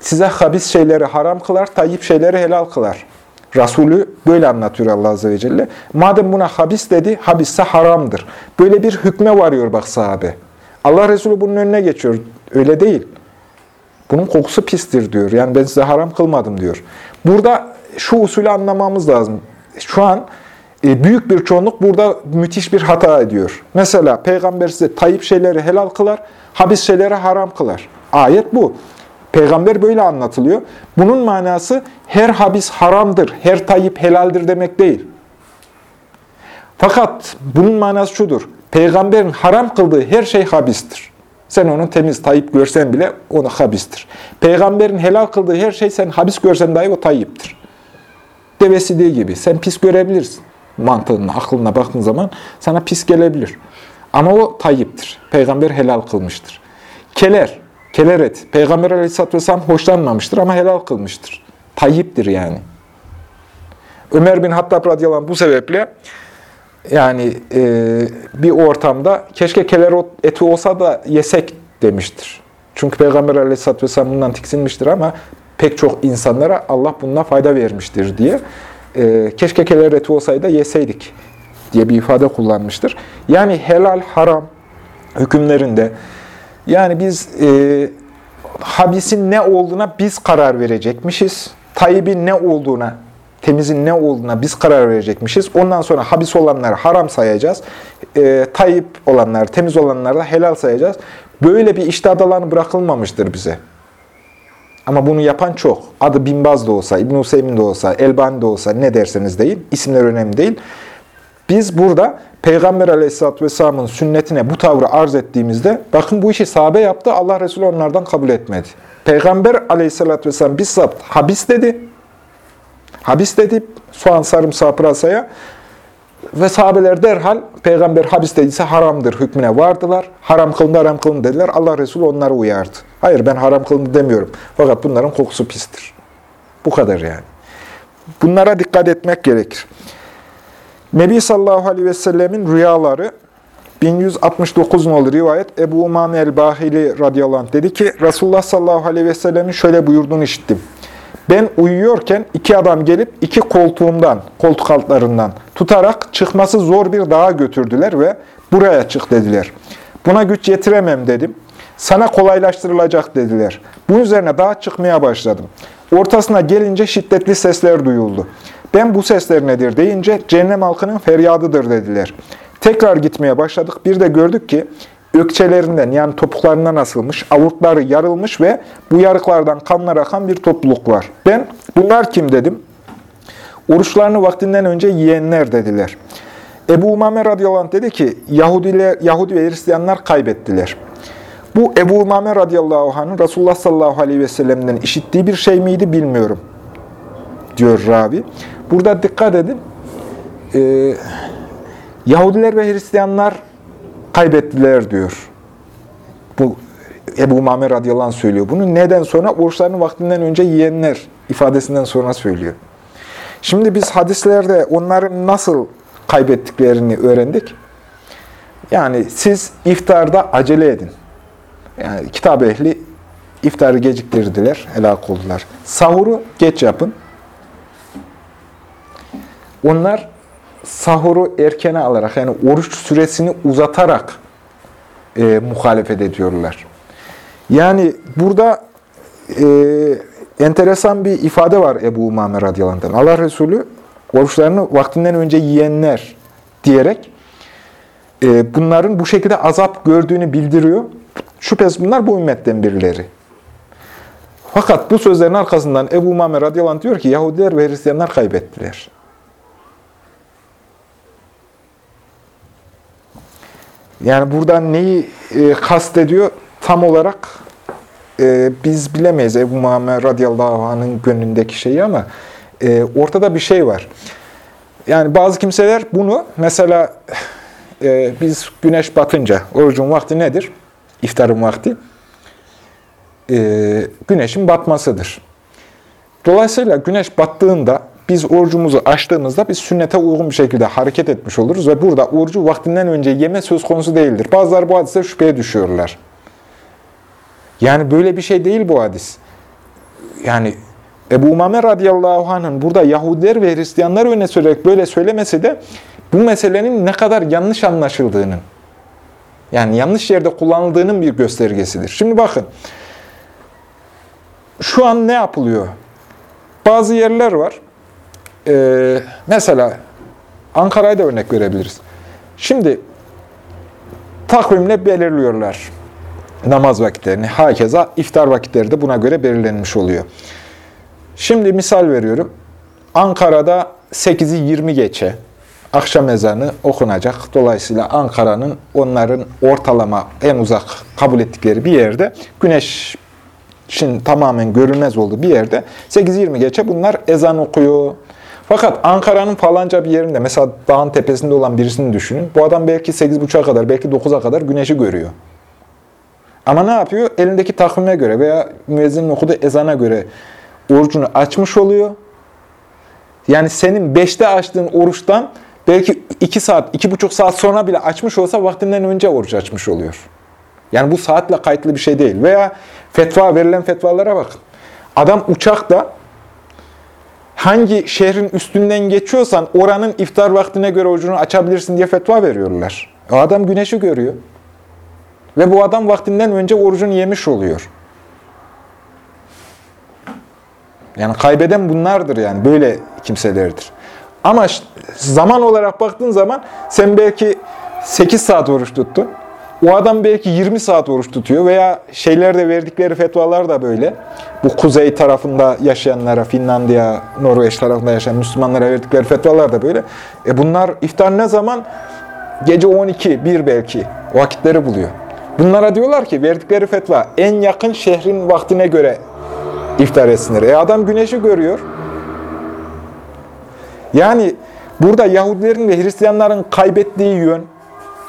Size habis şeyleri haram kılar, tayyip şeyleri helal kılar. Resulü böyle anlatıyor Allah Azze ve Celle. Madem buna habis dedi, habisse haramdır. Böyle bir hükme varıyor bak sahabe. Allah Resulü bunun önüne geçiyor. Öyle değil. Bunun kokusu pistir diyor. Yani ben size haram kılmadım diyor. Burada şu usulü anlamamız lazım. Şu an e, büyük bir çoğunluk burada müthiş bir hata ediyor. Mesela peygamber size tayyip şeyleri helal kılar, habis şeyleri haram kılar. Ayet bu. Peygamber böyle anlatılıyor. Bunun manası her habis haramdır, her tayyip helaldir demek değil. Fakat bunun manası şudur. Peygamberin haram kıldığı her şey habistir. Sen onun temiz tayyip görsen bile onu habistir. Peygamberin helal kıldığı her şey sen habis görsen dahi o tayyiptir. Devesi gibi. Sen pis görebilirsin. Mantığına, aklına baktığın zaman sana pis gelebilir. Ama o tayyiptir. Peygamber helal kılmıştır. Keler, keler et. Peygamber aleyhisselatü vesselam hoşlanmamıştır ama helal kılmıştır. Tayyiptir yani. Ömer bin Hattab radıyallahu anh bu sebeple yani e, bir ortamda keşke keler eti olsa da yesek demiştir. Çünkü Peygamber aleyhisselatü vesselam bundan tiksinmiştir ama pek çok insanlara Allah bundan fayda vermiştir diye. E, keşke keler eti olsaydı yeseydik diye bir ifade kullanmıştır. Yani helal, haram hükümlerinde yani biz e, habisin ne olduğuna biz karar verecekmişiz. Tayyibin ne olduğuna, temizin ne olduğuna biz karar verecekmişiz. Ondan sonra habis olanları haram sayacağız. E, tayyip olanları, temiz olanları da helal sayacağız. Böyle bir iştahat alanı bırakılmamıştır bize. Ama bunu yapan çok. Adı Binbaz da olsa, İbn-i de olsa, Elbani de olsa ne derseniz deyin. İsimler önemli değil. Biz burada Peygamber Aleyhisselatü Vesselam'ın sünnetine bu tavrı arz ettiğimizde, bakın bu işi sahabe yaptı, Allah Resulü onlardan kabul etmedi. Peygamber Aleyhisselatü Vesselam bizzat habis dedi. Habis dedi soğan sarımsağı pırasaya. Ve sahabeler derhal peygamber habis dediyse haramdır hükmüne vardılar. Haram kılındı, haram kılındı dediler. Allah Resulü onları uyardı. Hayır ben haram kılındı demiyorum. Fakat bunların kokusu pistir. Bu kadar yani. Bunlara dikkat etmek gerekir. Nebi sallallahu aleyhi ve sellemin rüyaları 1169 nolu rivayet Ebu Umame el-Bahili radıyallahu anh dedi ki Resulullah sallallahu aleyhi ve sellemin şöyle buyurduğunu işittim. Ben uyuyorken iki adam gelip iki koltuğumdan, koltuk altlarından tutarak çıkması zor bir dağa götürdüler ve buraya çık dediler. Buna güç yetiremem dedim. Sana kolaylaştırılacak dediler. Bunun üzerine dağa çıkmaya başladım. Ortasına gelince şiddetli sesler duyuldu. Ben bu sesler nedir deyince cehennem halkının feryadıdır dediler. Tekrar gitmeye başladık. Bir de gördük ki ökçelerinden yani topuklarından asılmış, avurtları yarılmış ve bu yarıklardan kanlar akan bir topluluk var. Ben bunlar kim dedim. Oruçlarını vaktinden önce yiyenler dediler. Ebu Umame radıyallahu anh dedi ki Yahudiler, Yahudi ve Hristiyanlar kaybettiler. Bu Ebu Umame radıyallahu anh'ın Resulullah sallallahu aleyhi ve sellem'den işittiği bir şey miydi bilmiyorum diyor ravi. Burada dikkat edin. Ee, Yahudiler ve Hristiyanlar kaybettiler diyor. Bu Ebu Umame radıyallahu anh söylüyor. Bunu neden sonra? Oruçlarını vaktinden önce yiyenler ifadesinden sonra söylüyor. Şimdi biz hadislerde onların nasıl kaybettiklerini öğrendik. Yani siz iftarda acele edin. Yani kitap ehli iftarı geciktirdiler, helak oldular. Sahuru geç yapın. Onlar sahuru erkene alarak yani oruç süresini uzatarak e, muhalefet ediyorlar. Yani burada e, enteresan bir ifade var Ebu Umame radıyallahu anh. Allah Resulü oruçlarını vaktinden önce yiyenler diyerek e, bunların bu şekilde azap gördüğünü bildiriyor. Şüphesiz bunlar bu ümmetten birileri. Fakat bu sözlerin arkasından Ebu Umame radıyallahu anh diyor ki Yahudiler ve Hristiyanlar kaybettiler. Yani buradan neyi e, kastediyor tam olarak e, biz bilemeyiz Ebu Muhammed radıyallahu anh'ın gönlündeki şeyi ama e, ortada bir şey var. Yani bazı kimseler bunu mesela e, biz güneş batınca orucun vakti nedir? İftarın vakti. E, güneşin batmasıdır. Dolayısıyla güneş battığında biz orucumuzu açtığımızda biz sünnete uygun bir şekilde hareket etmiş oluruz ve burada orucu vaktinden önce yeme söz konusu değildir. Bazıları bu hadise şüpheye düşüyorlar. Yani böyle bir şey değil bu hadis. Yani Ebu Umame radıyallahu anh'ın burada Yahudiler ve Hristiyanlar öne sürerek böyle söylemesi de bu meselenin ne kadar yanlış anlaşıldığının, yani yanlış yerde kullanıldığının bir göstergesidir. Şimdi bakın, şu an ne yapılıyor? Bazı yerler var, ee, mesela Ankara'ya da örnek verebiliriz. Şimdi takvimle belirliyorlar namaz vakitlerini. Hakeza iftar vakitleri de buna göre belirlenmiş oluyor. Şimdi misal veriyorum. Ankara'da 8'i 20 geçe akşam ezanı okunacak. Dolayısıyla Ankara'nın onların ortalama en uzak kabul ettikleri bir yerde güneş şimdi tamamen görünmez olduğu bir yerde 8-20 geçe bunlar ezan okuyor. Fakat Ankara'nın falanca bir yerinde, mesela dağın tepesinde olan birisini düşünün. Bu adam belki 8.30'a kadar, belki 9'a kadar güneşi görüyor. Ama ne yapıyor? Elindeki takvime göre veya müezzinin okuduğu ezana göre orucunu açmış oluyor. Yani senin 5'te açtığın oruçtan belki 2 saat, 2,5 saat sonra bile açmış olsa vaktinden önce oruç açmış oluyor. Yani bu saatle kayıtlı bir şey değil. Veya fetva, verilen fetvalara bakın. Adam uçakta hangi şehrin üstünden geçiyorsan oranın iftar vaktine göre orucunu açabilirsin diye fetva veriyorlar. O adam güneşi görüyor. Ve bu adam vaktinden önce orucunu yemiş oluyor. Yani kaybeden bunlardır yani. Böyle kimselerdir. Ama zaman olarak baktığın zaman sen belki 8 saat oruç tuttun. O adam belki 20 saat oruç tutuyor veya şeylerde verdikleri fetvalar da böyle. Bu kuzey tarafında yaşayanlara, Finlandiya, Norveç tarafında yaşayan Müslümanlara verdikleri fetvalar da böyle. E bunlar iftar ne zaman? Gece 12, 1 belki vakitleri buluyor. Bunlara diyorlar ki verdikleri fetva en yakın şehrin vaktine göre iftar etsinler. E adam güneşi görüyor. Yani Burada Yahudilerin ve Hristiyanların kaybettiği yön,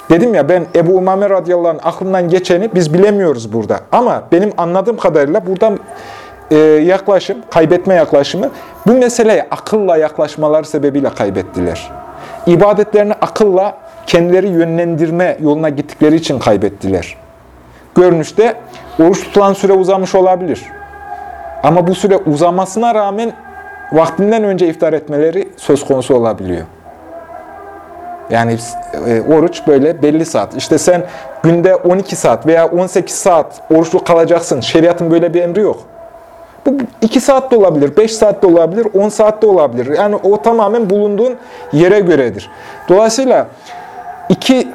dedim ya ben Ebu Umame radıyallahu anh aklımdan geçeni biz bilemiyoruz burada. Ama benim anladığım kadarıyla buradan e, yaklaşım, kaybetme yaklaşımı bu meseleye akılla yaklaşmaları sebebiyle kaybettiler. İbadetlerini akılla kendileri yönlendirme yoluna gittikleri için kaybettiler. Görünüşte oruç tutulan süre uzamış olabilir. Ama bu süre uzamasına rağmen vaktinden önce iftar etmeleri söz konusu olabiliyor. Yani e, oruç böyle belli saat. İşte sen günde 12 saat veya 18 saat oruçlu kalacaksın. Şeriatın böyle bir emri yok. Bu 2 saat de olabilir, 5 saat de olabilir, 10 saat de olabilir. Yani o tamamen bulunduğun yere göredir. Dolayısıyla iki,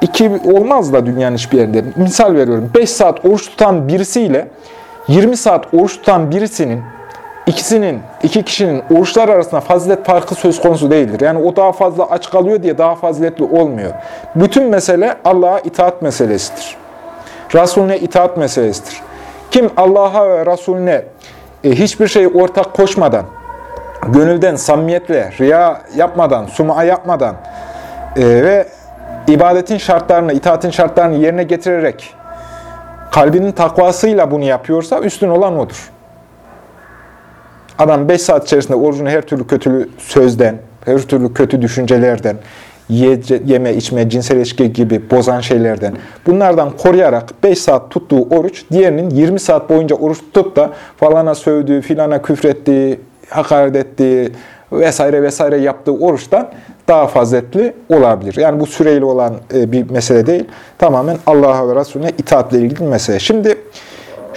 iki olmaz da dünyanın hiçbir yerinde. Misal veriyorum. 5 saat oruç tutan birisiyle 20 saat oruç tutan birisinin ikisinin, iki kişinin oruçlar arasında fazilet farkı söz konusu değildir. Yani o daha fazla aç kalıyor diye daha faziletli olmuyor. Bütün mesele Allah'a itaat meselesidir. Resulüne itaat meselesidir. Kim Allah'a ve Resulüne e, hiçbir şey ortak koşmadan, gönülden, samimiyetle, riya yapmadan, suma yapmadan e, ve ibadetin şartlarını, itaatin şartlarını yerine getirerek kalbinin takvasıyla bunu yapıyorsa üstün olan odur. Adam 5 saat içerisinde orucunu her türlü kötü sözden, her türlü kötü düşüncelerden, yeme, içme, cinsel ilişki gibi bozan şeylerden, bunlardan koruyarak 5 saat tuttuğu oruç, diğerinin 20 saat boyunca oruç tutup da falana sövdüğü, filana küfrettiği, hakaret ettiği vesaire vesaire yaptığı oruçtan daha faziletli olabilir. Yani bu süreyle olan e, bir mesele değil. Tamamen Allah'a ve Resulüne itaatle ilgili bir mesele. Şimdi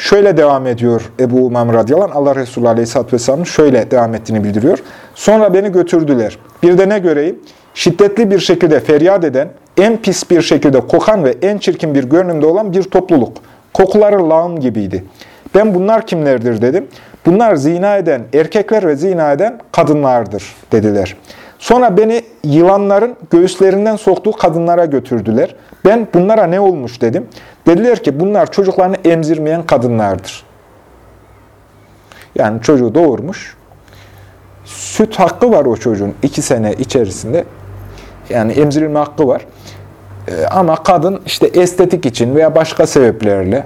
şöyle devam ediyor Ebu Umam radıyallahu anh. Allah Resulü aleyhisselatü vesselamın şöyle devam ettiğini bildiriyor. Sonra beni götürdüler. Bir de ne göreyim? Şiddetli bir şekilde feryat eden, en pis bir şekilde kokan ve en çirkin bir görünümde olan bir topluluk. Kokuları lağım gibiydi. Ben bunlar kimlerdir dedim. Bunlar zina eden erkekler ve zina eden kadınlardır dediler. Sonra beni yılanların göğüslerinden soktuğu kadınlara götürdüler. Ben bunlara ne olmuş dedim. Dediler ki bunlar çocuklarını emzirmeyen kadınlardır. Yani çocuğu doğurmuş. Süt hakkı var o çocuğun iki sene içerisinde. Yani emzirilme hakkı var. Ee, ama kadın işte estetik için veya başka sebeplerle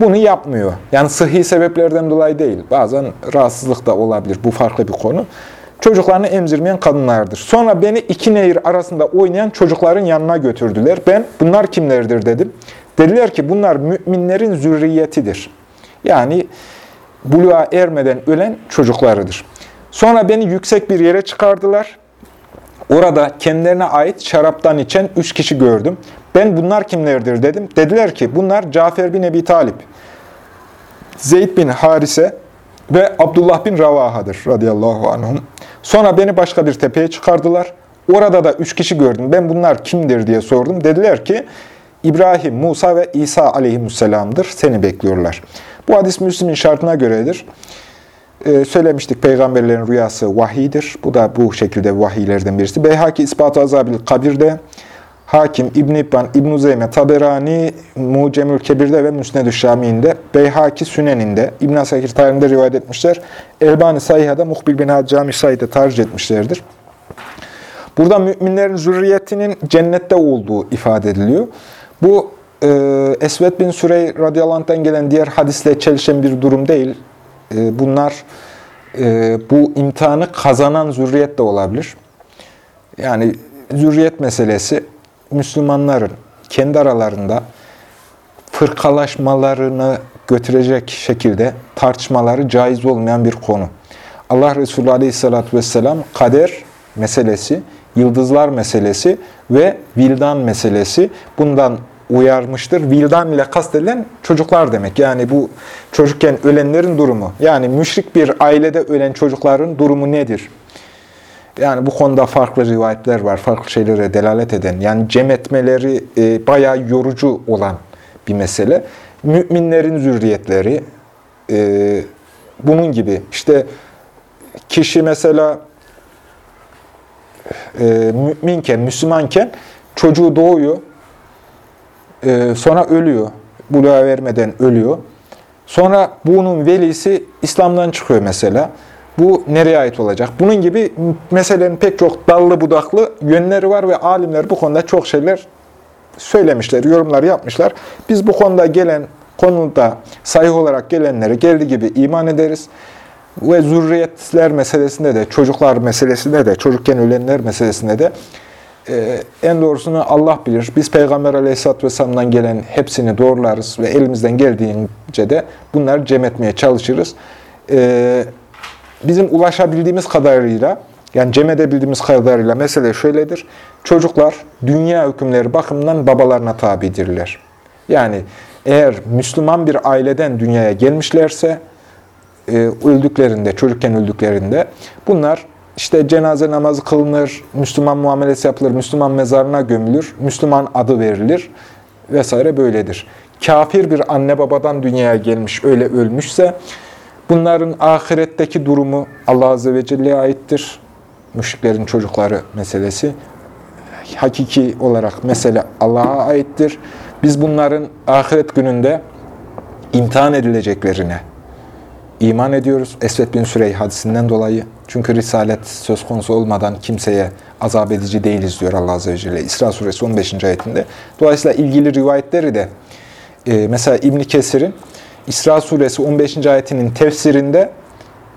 bunu yapmıyor. Yani sıhhi sebeplerden dolayı değil. Bazen rahatsızlık da olabilir. Bu farklı bir konu. Çocuklarını emzirmeyen kadınlardır. Sonra beni iki nehir arasında oynayan çocukların yanına götürdüler. Ben bunlar kimlerdir dedim. Dediler ki bunlar müminlerin zürriyetidir. Yani buluğa ermeden ölen çocuklarıdır. Sonra beni yüksek bir yere çıkardılar. Orada kendilerine ait şaraptan içen üç kişi gördüm. Ben bunlar kimlerdir dedim. Dediler ki bunlar Cafer bin Ebi Talip, Zeyd bin Harise ve Abdullah bin Ravaha'dır radıyallahu anhum. Sonra beni başka bir tepeye çıkardılar. Orada da üç kişi gördüm. Ben bunlar kimdir diye sordum. Dediler ki İbrahim, Musa ve İsa aleyhisselamdır. Seni bekliyorlar. Bu hadis Müslim'in şartına göredir. Ee, söylemiştik peygamberlerin rüyası vahidir. Bu da bu şekilde vahiylerden birisi. Beyhaki İspat-ı Azabil Kabir'de, Hakim, İbn İbban, İbn Zeyme, Taberani, Mucemül Kebir'de ve Müsned-ü Şami'inde, Beyhaki Sünen'inde, İbn Asakir tarihinde rivayet etmişler. Elbani Sayha'da Muhbil bin Had Cami Said'de tercih etmişlerdir. Burada müminlerin zürriyetinin cennette olduğu ifade ediliyor. Bu e, Esved bin Sürey radıyallahu gelen diğer hadisle çelişen bir durum değil. E, bunlar e, bu imtihanı kazanan zürriyet de olabilir. Yani zürriyet meselesi Müslümanların kendi aralarında fırkalaşmalarını götürecek şekilde tartışmaları caiz olmayan bir konu. Allah Resulü Aleyhisselatü Vesselam kader meselesi, yıldızlar meselesi ve vildan meselesi bundan uyarmıştır. Vildan ile kastedilen çocuklar demek. Yani bu çocukken ölenlerin durumu. Yani müşrik bir ailede ölen çocukların durumu nedir? Yani bu konuda farklı rivayetler var, farklı şeylere delalet eden. Yani cem etmeleri e, bayağı yorucu olan bir mesele. Müminlerin zürriyetleri, e, bunun gibi. İşte kişi mesela e, müminken, Müslümanken çocuğu doğuyor, e, sonra ölüyor. Buluğa vermeden ölüyor. Sonra bunun velisi İslam'dan çıkıyor mesela. Bu nereye ait olacak? Bunun gibi meselenin pek çok dallı budaklı yönleri var ve alimler bu konuda çok şeyler söylemişler, yorumlar yapmışlar. Biz bu konuda gelen, konuda sahih olarak gelenlere geldiği gibi iman ederiz. Ve zürriyetler meselesinde de, çocuklar meselesinde de, çocukken ölenler meselesinde de e, en doğrusunu Allah bilir. Biz Peygamber Aleyhisselatü Vesselam'dan gelen hepsini doğrularız ve elimizden geldiğince de bunları cem etmeye çalışırız. E, bizim ulaşabildiğimiz kadarıyla, yani cem edebildiğimiz kadarıyla mesele şöyledir. Çocuklar dünya hükümleri bakımından babalarına tabidirler. Yani eğer Müslüman bir aileden dünyaya gelmişlerse, e, öldüklerinde, çocukken öldüklerinde bunlar işte cenaze namazı kılınır, Müslüman muamelesi yapılır, Müslüman mezarına gömülür, Müslüman adı verilir vesaire böyledir. Kafir bir anne babadan dünyaya gelmiş, öyle ölmüşse bunların ahiretteki durumu Allah Azze ve Celle'ye aittir. Müşriklerin çocukları meselesi. Hakiki olarak mesele Allah'a aittir. Biz bunların ahiret gününde imtihan edileceklerine, iman ediyoruz. Esved bin Sürey hadisinden dolayı. Çünkü risalet söz konusu olmadan kimseye azap edici değiliz diyor Allah Azze ve Celle. İsra suresi 15. ayetinde. Dolayısıyla ilgili rivayetleri de e, mesela İbn Kesir'in İsra suresi 15. ayetinin tefsirinde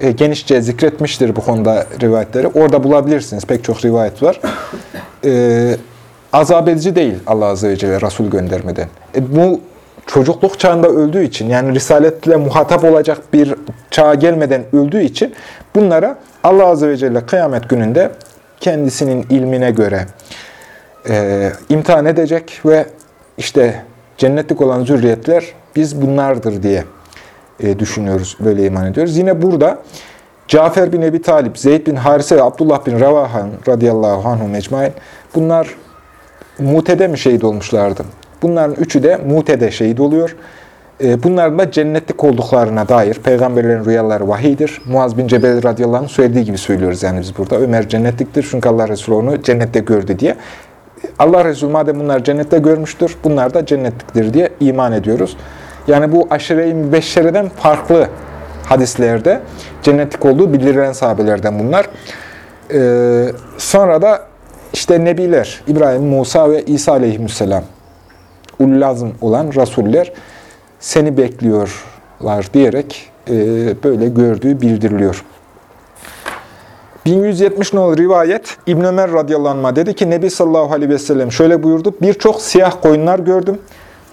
e, genişçe zikretmiştir bu konuda rivayetleri. Orada bulabilirsiniz. Pek çok rivayet var. E, azap edici değil Allah Azze ve Celle Resul göndermeden. E, bu çocukluk çağında öldüğü için yani risaletle muhatap olacak bir çağa gelmeden öldüğü için bunlara Allah Azze ve Celle kıyamet gününde kendisinin ilmine göre e, imtihan edecek ve işte cennetlik olan zürriyetler biz bunlardır diye e, düşünüyoruz, böyle iman ediyoruz. Yine burada Cafer bin Ebi Talip, Zeyd bin Harise ve Abdullah bin Revahan radıyallahu anhum mecmain bunlar Mute'de mi şehit olmuşlardı? Bunların üçü de Mute'de şehit oluyor. E, bunların da cennetlik olduklarına dair peygamberlerin rüyaları vahidir. Muaz bin Cebel radıyallahu anh söylediği gibi söylüyoruz yani biz burada. Ömer cennetliktir çünkü Allah Resulü onu cennette gördü diye. Allah Resulü madem bunlar cennette görmüştür, bunlar da cennetliktir diye iman ediyoruz. Yani bu aşire-i mübeşşereden farklı hadislerde cennetlik olduğu bildirilen sahabelerden bunlar. Ee, sonra da işte Nebiler, İbrahim, Musa ve İsa aleyhisselam, ullazım olan Rasuller seni bekliyorlar diyerek e, böyle gördüğü bildiriliyor. 1170 nolu rivayet İbn Ömer radıyallahu anh dedi ki Nebi sallallahu aleyhi ve sellem şöyle buyurdu. Birçok siyah koyunlar gördüm.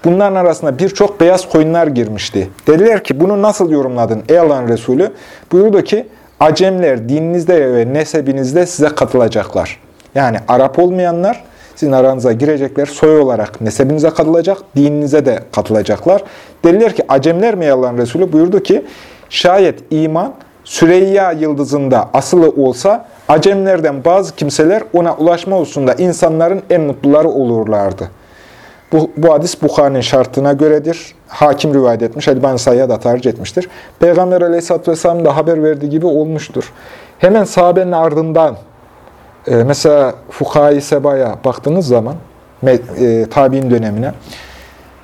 Bunların arasında birçok beyaz koyunlar girmişti. Dediler ki bunu nasıl yorumladın ey Allah'ın Resulü? Buyurdu ki Acemler dininizde ve nesebinizde size katılacaklar. Yani Arap olmayanlar sizin aranıza girecekler. Soy olarak nesebinize katılacak, dininize de katılacaklar. Dediler ki Acemler mi Allah'ın Resulü? Buyurdu ki şayet iman Süreyya yıldızında asılı olsa Acemlerden bazı kimseler ona ulaşma hususunda insanların en mutluları olurlardı. Bu, bu hadis Bukhari'nin şartına göredir. Hakim rivayet etmiş, Elbani Sayyad da tercih etmiştir. Peygamber Aleyhisselatü Vesselam da haber verdiği gibi olmuştur. Hemen sahabenin ardından, e, mesela Fukahi Seba'ya baktığınız zaman, e, tabi'in dönemine,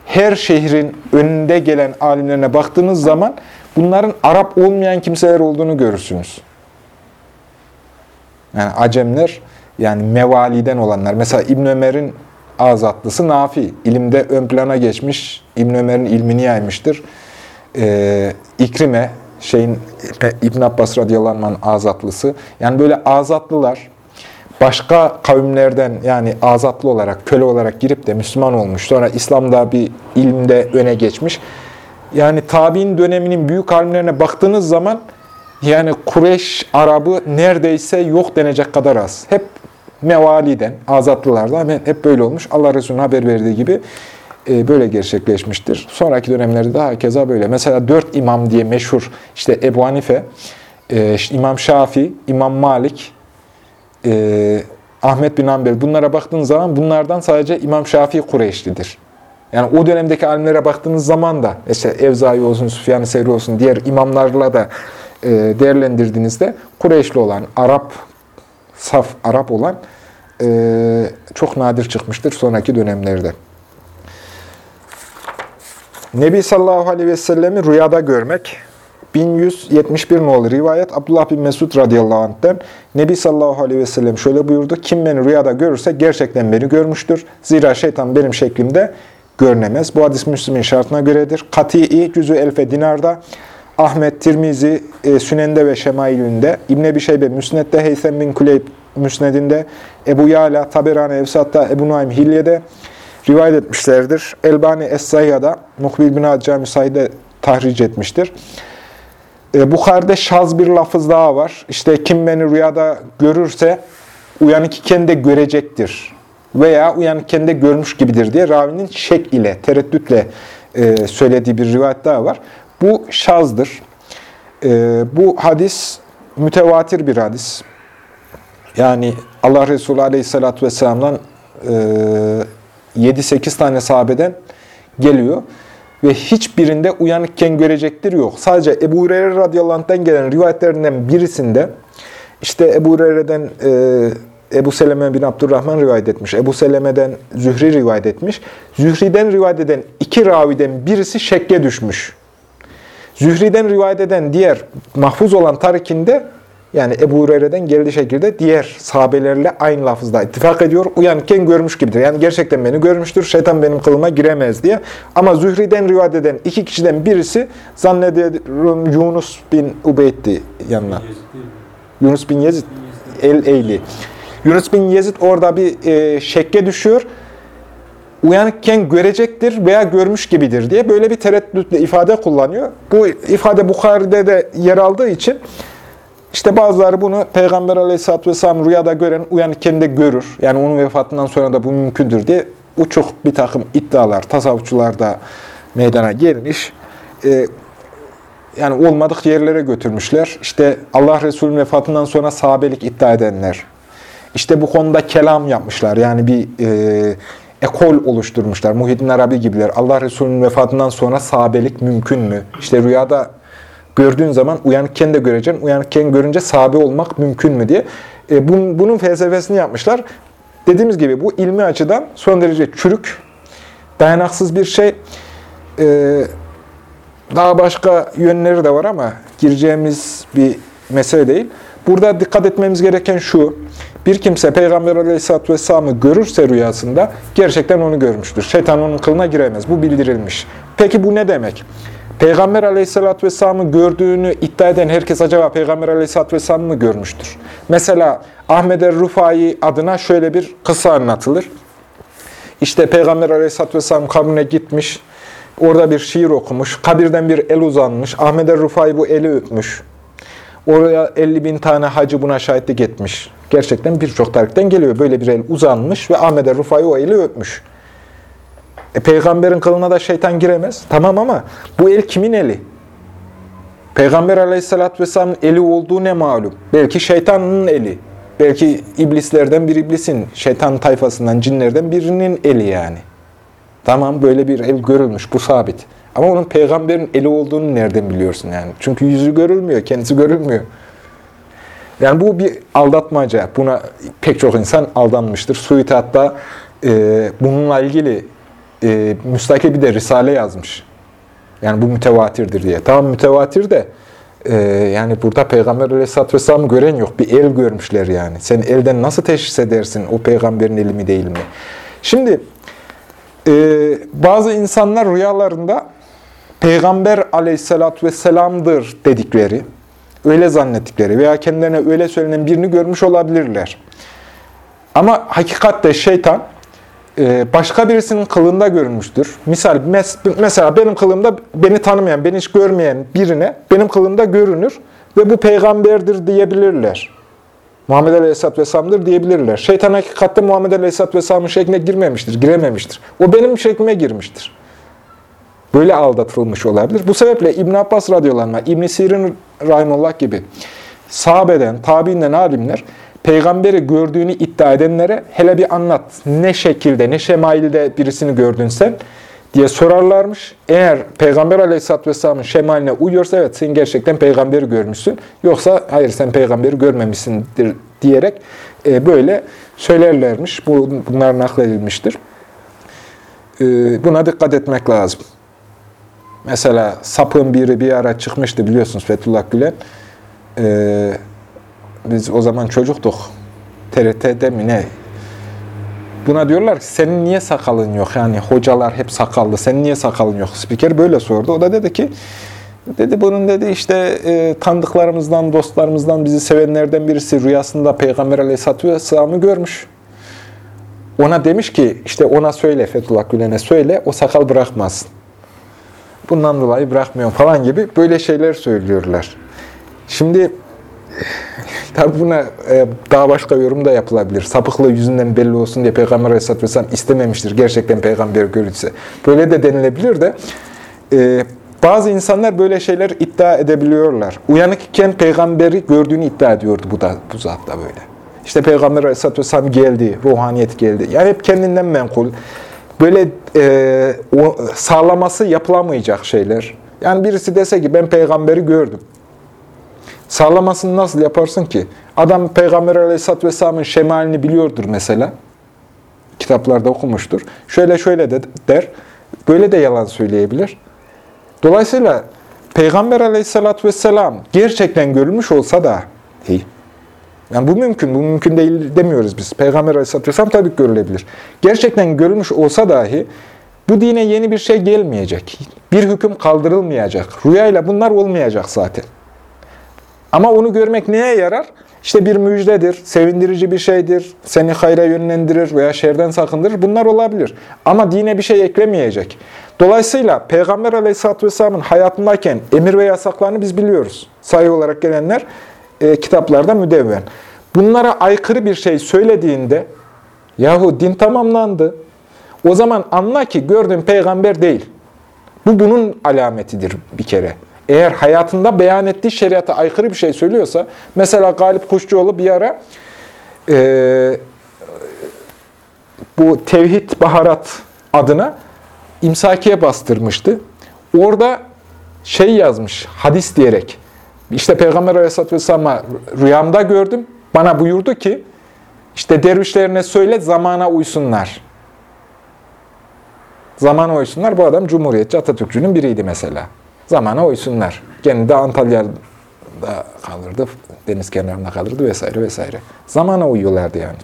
her şehrin önünde gelen alimlerine baktığınız zaman, bunların Arap olmayan kimseler olduğunu görürsünüz. Yani Acemler, yani mevaliden olanlar. Mesela İbn Ömer'in azatlısı Nafi. İlimde ön plana geçmiş. İbn Ömer'in ilmini yaymıştır. Ee, İkrime, şeyin İbn Abbas radıyallahu anh'ın azatlısı. Yani böyle azatlılar başka kavimlerden yani azatlı olarak, köle olarak girip de Müslüman olmuş. Sonra İslam'da bir ilimde öne geçmiş. Yani tabi'in döneminin büyük alimlerine baktığınız zaman yani Kureyş Arabı neredeyse yok denecek kadar az. Hep mevaliden, azatlılardan hep böyle olmuş. Allah Resulü'nün haber verdiği gibi e, böyle gerçekleşmiştir. Sonraki dönemlerde daha keza böyle. Mesela dört imam diye meşhur işte Ebu Hanife, e, İmam Şafi, İmam Malik, e, Ahmet bin Ambel bunlara baktığınız zaman bunlardan sadece İmam Şafii Kureyşlidir. Yani o dönemdeki alimlere baktığınız zaman da mesela Evzai olsun, Süfyan-ı Sevri olsun diğer imamlarla da e, değerlendirdiğinizde Kureyşli olan, Arap, saf Arap olan e, çok nadir çıkmıştır sonraki dönemlerde. Nebi sallallahu aleyhi ve sellemi rüyada görmek. 1171 nolu rivayet Abdullah bin Mesud radıyallahu anh'ten Nebi sallallahu aleyhi ve sellem şöyle buyurdu. Kim beni rüyada görürse gerçekten beni görmüştür. Zira şeytan benim şeklimde görünemez. Bu hadis Müslüm'ün şartına göredir. Kati'i cüzü elfe dinarda Ahmet, Tirmizi, e, Sünende ve Şemailünde, İbn Ebi Şeybe Müsned'de, Heysem bin Kuleyb Müsned'inde, Ebu Yala, Taberani Evsat'ta, Ebu Naim Hilye'de rivayet etmişlerdir. Elbani Es-Sayya'da, Muhbil bin Adca Müsaid'e tahric etmiştir. E, Bukhari'de şaz bir lafız daha var. İşte kim beni rüyada görürse uyanık iken de görecektir. Veya uyanık iken de görmüş gibidir diye ravinin şek ile, tereddütle e, söylediği bir rivayet daha var. Bu şazdır. E, bu hadis mütevatir bir hadis. Yani Allah Resulü Aleyhisselatü Vesselam'dan e, 7-8 tane sahabeden geliyor. Ve hiçbirinde uyanıkken görecektir yok. Sadece Ebu Hureyre radıyallahu anh'tan gelen rivayetlerinden birisinde işte Ebu Hureyre'den e, Ebu Seleme bin Abdurrahman rivayet etmiş. Ebu Seleme'den Zühri rivayet etmiş. Zühri'den rivayet eden iki raviden birisi şekke düşmüş. Zühri'den rivayet eden diğer mahfuz olan tarikinde yani Ebu Hureyre'den geldiği şekilde diğer sahabelerle aynı lafızda ittifak ediyor. Uyanırken görmüş gibidir. Yani gerçekten beni görmüştür. Şeytan benim kılıma giremez diye. Ama Zühri'den rivayet eden iki kişiden birisi zannediyorum Yunus bin Ubeyd'di yanına. Yunus bin Yezid El-Eyli. Yunus bin Yezid orada bir e, şekke düşüyor. Uyanıkken görecektir veya görmüş gibidir diye böyle bir tereddütle ifade kullanıyor. Bu ifade Bukhari'de de yer aldığı için işte bazıları bunu Peygamber Aleyhisselatü Vesselam rüyada gören uyanıkken de görür. Yani onun vefatından sonra da bu mümkündür diye uçuk bir takım iddialar, tasavvufçularda meydana gelmiş. Ee, yani olmadık yerlere götürmüşler. İşte Allah Resulü'nün vefatından sonra sahabelik iddia edenler. İşte bu konuda kelam yapmışlar. Yani bir e, ekol oluşturmuşlar. Muhyiddin Arabi gibiler. Allah Resulü'nün vefatından sonra sahabelik mümkün mü? İşte rüyada gördüğün zaman uyanıkken de göreceksin. Uyanıkken görünce sahabe olmak mümkün mü diye. E, bunun, bunun felsefesini yapmışlar. Dediğimiz gibi bu ilmi açıdan son derece çürük, dayanaksız bir şey. E, daha başka yönleri de var ama gireceğimiz bir mesele değil. Burada dikkat etmemiz gereken şu. Bir kimse Peygamber Aleyhisselatü Vesselam'ı görürse rüyasında gerçekten onu görmüştür. Şeytan onun kılına giremez. Bu bildirilmiş. Peki bu ne demek? Peygamber Aleyhisselatü Vesselam'ı gördüğünü iddia eden herkes acaba Peygamber Aleyhisselatü Vesselam'ı mı görmüştür? Mesela Ahmed el-Rufai adına şöyle bir kısa anlatılır. İşte Peygamber Aleyhisselatü Vesselam kabrine gitmiş, orada bir şiir okumuş, kabirden bir el uzanmış, Ahmed el-Rufai bu eli öpmüş. Oraya 50 bin tane hacı buna şahitlik etmiş. Gerçekten birçok tarihten geliyor. Böyle bir el uzanmış ve Ahmed el-Rufai o eli öpmüş. E, peygamberin kılına da şeytan giremez. Tamam ama bu el kimin eli? Peygamber aleyhissalatü vesselamın eli olduğu ne malum? Belki şeytanın eli. Belki iblislerden bir iblisin, şeytan tayfasından, cinlerden birinin eli yani. Tamam böyle bir el görülmüş, bu sabit. Ama onun peygamberin eli olduğunu nereden biliyorsun yani? Çünkü yüzü görülmüyor, kendisi görülmüyor. Yani bu bir aldatmaca. Buna pek çok insan aldanmıştır. Suite hatta e, bununla ilgili e, müstakil bir de risale yazmış. Yani bu mütevatirdir diye. Tamam mütevatir de e, yani burada Peygamber Aleyhisselatü Vesselam'ı gören yok. Bir el görmüşler yani. Sen elden nasıl teşhis edersin o peygamberin eli mi değil mi? Şimdi e, bazı insanlar rüyalarında Peygamber Aleyhisselatü Vesselam'dır dedikleri, öyle zannettikleri veya kendilerine öyle söylenen birini görmüş olabilirler. Ama hakikatte şeytan başka birisinin kılığında görünmüştür. Misal mesela benim kılığımda beni tanımayan, beni hiç görmeyen birine benim kılığımda görünür ve bu peygamberdir diyebilirler. Muhammed Aleyhisselatü Vesselam'dır diyebilirler. Şeytan hakikatte Muhammed Aleyhisselatü Vesselam'ın şekline girmemiştir, girememiştir. O benim şeklime girmiştir. Böyle aldatılmış olabilir. Bu sebeple İbn Abbas radıyallahu anh, İbn Sirin rahimullah gibi sahabeden, tabiinden alimler peygamberi gördüğünü iddia edenlere hele bir anlat. Ne şekilde, ne şemailde birisini gördün sen diye sorarlarmış. Eğer Peygamber aleyhisselatü vesselamın şemaline uyuyorsa evet sen gerçekten peygamberi görmüşsün. Yoksa hayır sen peygamberi görmemişsindir diyerek e, böyle söylerlermiş. Bu, bunlar nakledilmiştir. E, buna dikkat etmek lazım. Mesela sapığın biri bir ara çıkmıştı biliyorsunuz Fethullah Gülen. Ee, biz o zaman çocuktuk. TRT'de mi ne? Buna diyorlar ki senin niye sakalın yok? Yani hocalar hep sakallı. Senin niye sakalın yok? Spiker böyle sordu. O da dedi ki dedi bunun dedi işte e, tanıdıklarımızdan, dostlarımızdan, bizi sevenlerden birisi rüyasında Peygamber Aleyhisselatü Vesselam'ı görmüş. Ona demiş ki işte ona söyle Fethullah Gülen'e söyle o sakal bırakmasın. Bundan dolayı bırakmıyorum falan gibi böyle şeyler söylüyorlar. Şimdi tabi buna e, daha başka yorum da yapılabilir. Sapıklığı yüzünden belli olsun diye Peygamber Aleyhisselatü Vesselam istememiştir. Gerçekten peygamber görülse. Böyle de denilebilir de e, bazı insanlar böyle şeyler iddia edebiliyorlar. Uyanık iken peygamberi gördüğünü iddia ediyordu bu da bu zat da böyle. İşte Peygamber Aleyhisselatü Vesselam geldi, ruhaniyet geldi. Yani hep kendinden menkul. Böyle e, o, sağlaması yapılamayacak şeyler. Yani birisi dese ki ben peygamberi gördüm. Sağlamasını nasıl yaparsın ki? Adam Peygamber Aleyhisselatü Vesselam'ın şemalini biliyordur mesela. Kitaplarda okumuştur. Şöyle şöyle de der. Böyle de yalan söyleyebilir. Dolayısıyla Peygamber Aleyhisselatü Vesselam gerçekten görülmüş olsa da iyi. Yani bu mümkün, bu mümkün değil demiyoruz biz. Peygamber Aleyhisselatü Vesselam tabii ki görülebilir. Gerçekten görülmüş olsa dahi bu dine yeni bir şey gelmeyecek. Bir hüküm kaldırılmayacak. Rüyayla bunlar olmayacak zaten. Ama onu görmek neye yarar? İşte bir müjdedir, sevindirici bir şeydir, seni hayra yönlendirir veya şerden sakındırır. Bunlar olabilir. Ama dine bir şey eklemeyecek. Dolayısıyla Peygamber Aleyhisselatü Vesselam'ın hayatındayken emir ve yasaklarını biz biliyoruz. Sayı olarak gelenler e, kitaplarda müdevven. Bunlara aykırı bir şey söylediğinde, yahu din tamamlandı. O zaman anla ki gördüğün peygamber değil. Bu bunun alametidir bir kere. Eğer hayatında beyan ettiği şeriata aykırı bir şey söylüyorsa, mesela Galip Kuşçuoğlu bir ara e, bu Tevhid Baharat adına imsakiye bastırmıştı. Orada şey yazmış, hadis diyerek, işte Peygamber Aleyhisselatü Vesselam'a rüyamda gördüm, bana buyurdu ki, işte dervişlerine söyle zamana uysunlar. Zamana uysunlar, bu adam Cumhuriyetçi Atatürkçünün biriydi mesela. Zamana uysunlar. Kendi de Antalya'da kalırdı, deniz kenarında kalırdı vesaire vesaire. Zamana uyuyorlardı yani.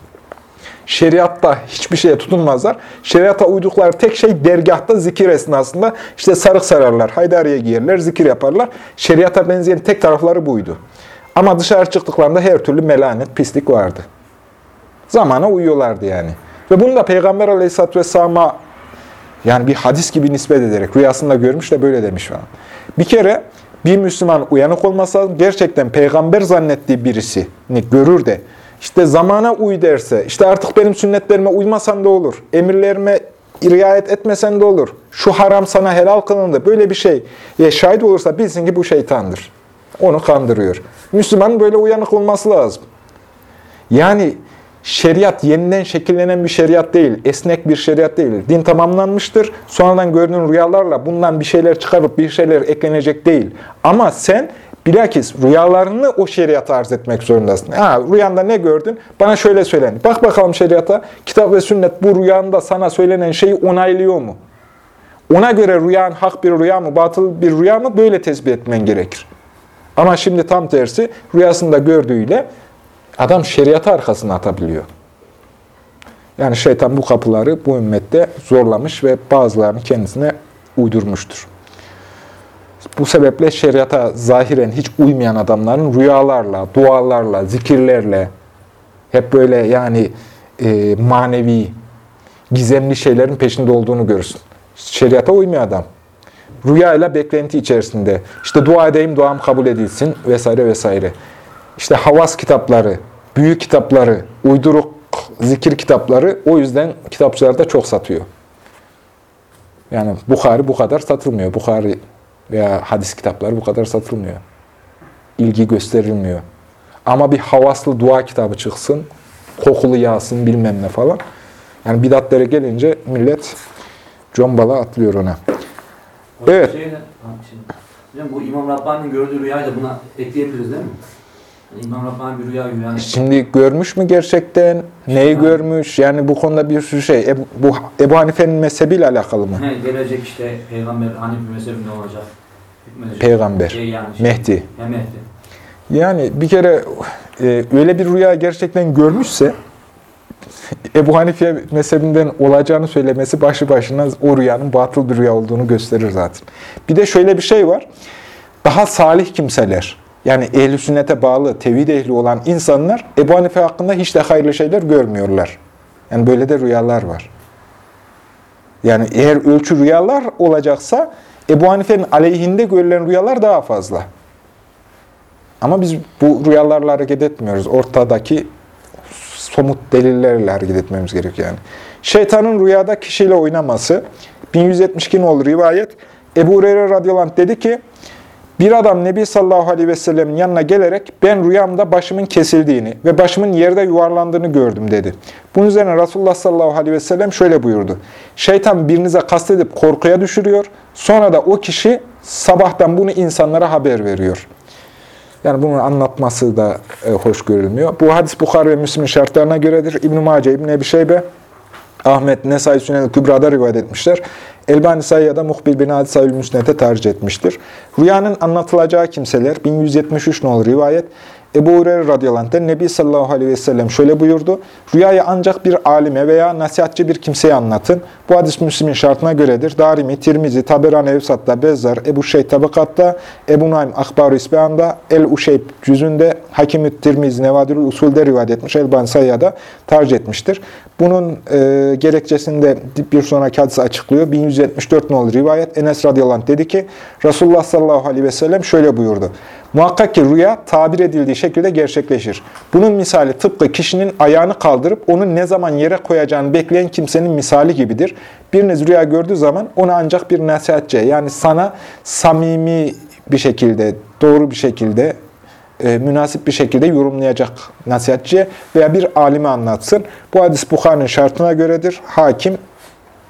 Şeriatta hiçbir şeye tutunmazlar. Şeriata uydukları tek şey dergahta zikir esnasında işte sarık sararlar, haydariye giyerler, zikir yaparlar. Şeriata benzeyen tek tarafları buydu. Ama dışarı çıktıklarında her türlü melanet, pislik vardı. Zamana uyuyorlardı yani. Ve bunu da Peygamber Aleyhisselatü Vesselam'a yani bir hadis gibi nispet ederek rüyasında görmüş de böyle demiş falan. Bir kere bir Müslüman uyanık olması lazım. Gerçekten peygamber zannettiği birisini görür de işte zamana uy derse, işte artık benim sünnetlerime uymasan da olur, emirlerime riayet etmesen de olur, şu haram sana helal kılındı, böyle bir şey e, şahit olursa bilsin ki bu şeytandır. Onu kandırıyor. Müslümanın böyle uyanık olması lazım. Yani şeriat yeniden şekillenen bir şeriat değil, esnek bir şeriat değil. Din tamamlanmıştır. Sonradan görünen rüyalarla bundan bir şeyler çıkarıp bir şeyler eklenecek değil. Ama sen bilakis rüyalarını o şeriata arz etmek zorundasın. Ha, rüyanda ne gördün? Bana şöyle söylen. Bak bakalım şeriata. Kitap ve sünnet bu rüyanda sana söylenen şeyi onaylıyor mu? Ona göre rüyan hak bir rüya mı, batıl bir rüya mı? Böyle tespit etmen gerekir. Ama şimdi tam tersi rüyasında gördüğüyle Adam şeriatı arkasına atabiliyor. Yani şeytan bu kapıları bu ümmette zorlamış ve bazılarını kendisine uydurmuştur. Bu sebeple şeriata zahiren hiç uymayan adamların rüyalarla, dualarla, zikirlerle, hep böyle yani e, manevi, gizemli şeylerin peşinde olduğunu görürsün. Şeriata uymuyor adam. Rüyayla beklenti içerisinde. İşte dua edeyim, duam kabul edilsin vesaire vesaire. İşte havas kitapları, büyük kitapları, uyduruk zikir kitapları o yüzden kitapçılarda çok satıyor. Yani Bukhari bu kadar satılmıyor. Bukhari veya hadis kitapları bu kadar satılmıyor. İlgi gösterilmiyor. Ama bir havaslı dua kitabı çıksın, kokulu yağsın bilmem ne falan. Yani bidatlere gelince millet combala atlıyor ona. Evet. Hocam bu İmam Rabbani'nin gördüğü rüyayı da buna ekleyebiliriz değil mi? İmam Rabbani bir rüya görüyor. Yani Şimdi görmüş mü gerçekten? Neyi Yani- görmüş? Yani bu konuda bir sürü şey. Ebu, bu Ebu Hanife'nin mezhebiyle alakalı mı? he, gelecek işte peygamber Hanefi mezhebinde olacak. Hükmedecek. Peygamber, Şey yani işte. Mehdi. He, Mehdi. Yani bir kere e, öyle bir rüya gerçekten görmüşse Ebu Hanife mezhebinden olacağını söylemesi başı başına o rüyanın batıl bir rüya olduğunu gösterir zaten. Bir de şöyle bir şey var. Daha salih kimseler, yani ehl sünnete bağlı, tevhid ehli olan insanlar Ebu Hanife hakkında hiç de hayırlı şeyler görmüyorlar. Yani böyle de rüyalar var. Yani eğer ölçü rüyalar olacaksa Ebu Hanife'nin aleyhinde görülen rüyalar daha fazla. Ama biz bu rüyalarla hareket etmiyoruz. Ortadaki somut delillerle hareket etmemiz gerekiyor yani. Şeytanın rüyada kişiyle oynaması. 1172 olur rivayet. Ebu Hureyre radıyallahu dedi ki, bir adam Nebi sallallahu aleyhi ve sellemin yanına gelerek ben rüyamda başımın kesildiğini ve başımın yerde yuvarlandığını gördüm dedi. Bunun üzerine Resulullah sallallahu aleyhi ve sellem şöyle buyurdu. Şeytan birinize kastedip korkuya düşürüyor. Sonra da o kişi sabahtan bunu insanlara haber veriyor. Yani bunu anlatması da e, hoş görülmüyor. Bu hadis Bukhari ve Müslim'in şartlarına göredir. İbn-i Mace, İbn-i Ebi Şeybe, Ahmet, Nesai Sünnel Kübra'da rivayet etmişler. Elbani Sayya'da Muhbil bin Hadis Sayül Müsnet'e tercih etmiştir. Rüyanın anlatılacağı kimseler 1173 nolu rivayet. Ebu Hureyre radıyallahu anh'den Nebi sallallahu aleyhi ve sellem şöyle buyurdu. Rüyayı ancak bir alime veya nasihatçı bir kimseye anlatın. Bu hadis Müslim'in şartına göredir. Darimi, Tirmizi, Taberani Evsat'ta, Bezzar, Ebu Şeyh Tabakat'ta, Ebu Naim Akbar-ı İsbehan'da, El-Uşeyb cüzünde, Hakim-ü Tirmizi Nevadirül Usul'de rivayet etmiş. Elbani Sayya'da tercih etmiştir. Bunun e, gerekçesinde bir sonraki hadisi açıklıyor. 1174 nolu rivayet. Enes radıyallahu anh dedi ki, Resulullah sallallahu aleyhi ve sellem şöyle buyurdu. Muhakkak ki rüya tabir edildiği şekilde gerçekleşir. Bunun misali tıpkı kişinin ayağını kaldırıp onu ne zaman yere koyacağını bekleyen kimsenin misali gibidir. Biriniz rüya gördüğü zaman onu ancak bir nasihatçi yani sana samimi bir şekilde, doğru bir şekilde, e, münasip bir şekilde yorumlayacak nasihatçiye veya bir alime anlatsın. Bu hadis Bukhari'nin şartına göredir. Hakim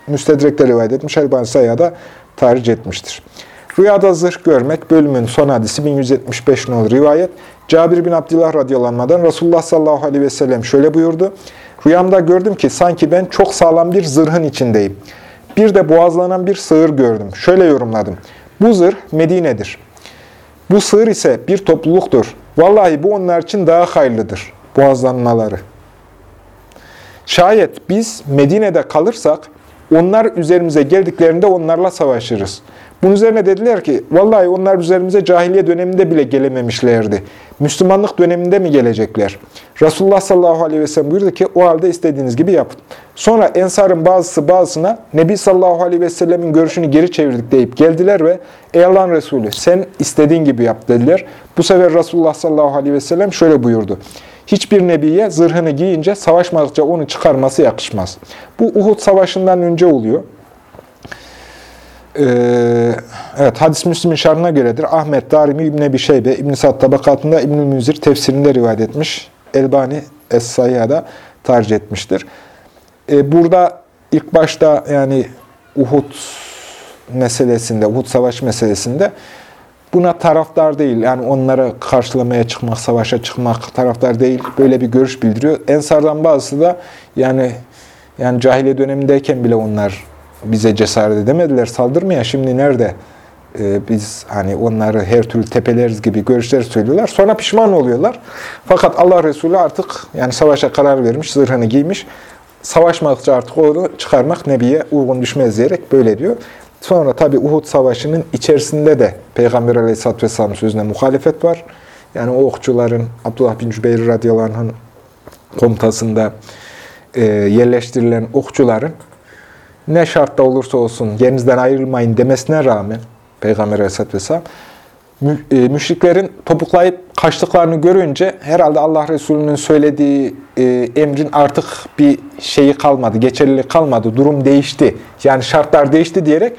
Müstedrek'te rivayet etmiş. Elbani Sayya'da tercih etmiştir. Rüyada zırh görmek bölümün son hadisi 1175 nolu rivayet. Cabir bin Abdullah radıyallahu anh'dan Resulullah sallallahu aleyhi ve sellem şöyle buyurdu. Rüyamda gördüm ki sanki ben çok sağlam bir zırhın içindeyim. Bir de boğazlanan bir sığır gördüm. Şöyle yorumladım. Bu zırh Medine'dir. Bu sığır ise bir topluluktur. Vallahi bu onlar için daha hayırlıdır. Boğazlanmaları. Şayet biz Medine'de kalırsak, onlar üzerimize geldiklerinde onlarla savaşırız. Bunun üzerine dediler ki, vallahi onlar üzerimize cahiliye döneminde bile gelememişlerdi. Müslümanlık döneminde mi gelecekler? Resulullah sallallahu aleyhi ve sellem buyurdu ki, o halde istediğiniz gibi yapın. Sonra Ensar'ın bazısı bazısına, Nebi sallallahu aleyhi ve sellemin görüşünü geri çevirdik deyip geldiler ve, ey Allah'ın Resulü sen istediğin gibi yap dediler. Bu sefer Resulullah sallallahu aleyhi ve sellem şöyle buyurdu. Hiçbir nebiye zırhını giyince savaşmadıkça onu çıkarması yakışmaz. Bu Uhud savaşından önce oluyor. Ee, evet, hadis Müslim'in şartına göredir. Ahmet, Darimi, İbn-i Ebi Şeybe, İbn-i Sad tabakatında İbn-i Münzir tefsirinde rivayet etmiş. Elbani Es-Sayya'da tercih etmiştir. Ee, burada ilk başta yani Uhud meselesinde, Uhud savaş meselesinde buna taraftar değil. Yani onlara karşılamaya çıkmak, savaşa çıkmak taraftar değil. Böyle bir görüş bildiriyor. Ensardan bazısı da yani yani cahiliye dönemindeyken bile onlar bize cesaret edemediler saldırmaya. Şimdi nerede e, biz hani onları her türlü tepeleriz gibi görüşler söylüyorlar. Sonra pişman oluyorlar. Fakat Allah Resulü artık yani savaşa karar vermiş, zırhını giymiş. Savaşmadıkça artık onu çıkarmak Nebi'ye uygun düşmez diyerek böyle diyor. Sonra tabi Uhud Savaşı'nın içerisinde de Peygamber Aleyhisselatü Vesselam sözüne muhalefet var. Yani o okçuların Abdullah bin Cübeyr radıyallahu anh'ın komutasında e, yerleştirilen okçuların ne şartta olursa olsun yerinizden ayrılmayın demesine rağmen Peygamber Aleyhisselatü Vesselam e, müşriklerin topuklayıp kaçtıklarını görünce herhalde Allah Resulü'nün söylediği e, emrin artık bir şeyi kalmadı, geçerliliği kalmadı, durum değişti. Yani şartlar değişti diyerek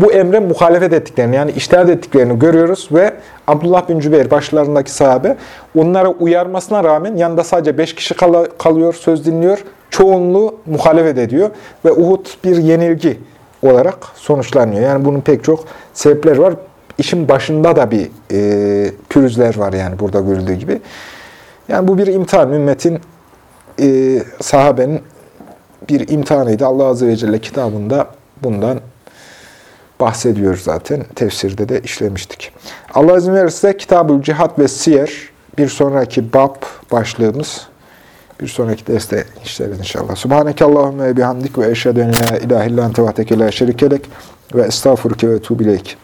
bu emre muhalefet ettiklerini yani iştahat ettiklerini görüyoruz ve Abdullah bin Cübeyr başlarındaki sahabe onlara uyarmasına rağmen yanında sadece beş kişi kal kalıyor, söz dinliyor. Çoğunluğu muhalefet ediyor ve Uhud bir yenilgi olarak sonuçlanıyor. Yani bunun pek çok sebepleri var. İşin başında da bir e, pürüzler var yani burada görüldüğü gibi. Yani bu bir imtihan. Ümmetin, e, sahabenin bir imtihanıydı. Allah Azze ve Celle kitabında bundan bahsediyor zaten. Tefsirde de işlemiştik. Allah izin verirse Kitab-ül Cihat ve Siyer bir sonraki bab başlığımız. Bir sonraki derste işleriz inşallah. Subhaneke Allahümme bihamdik ve eşhedü en la ilahe illa ente vahdeke la şerikelek ve estağfurke ve etubu ileyk.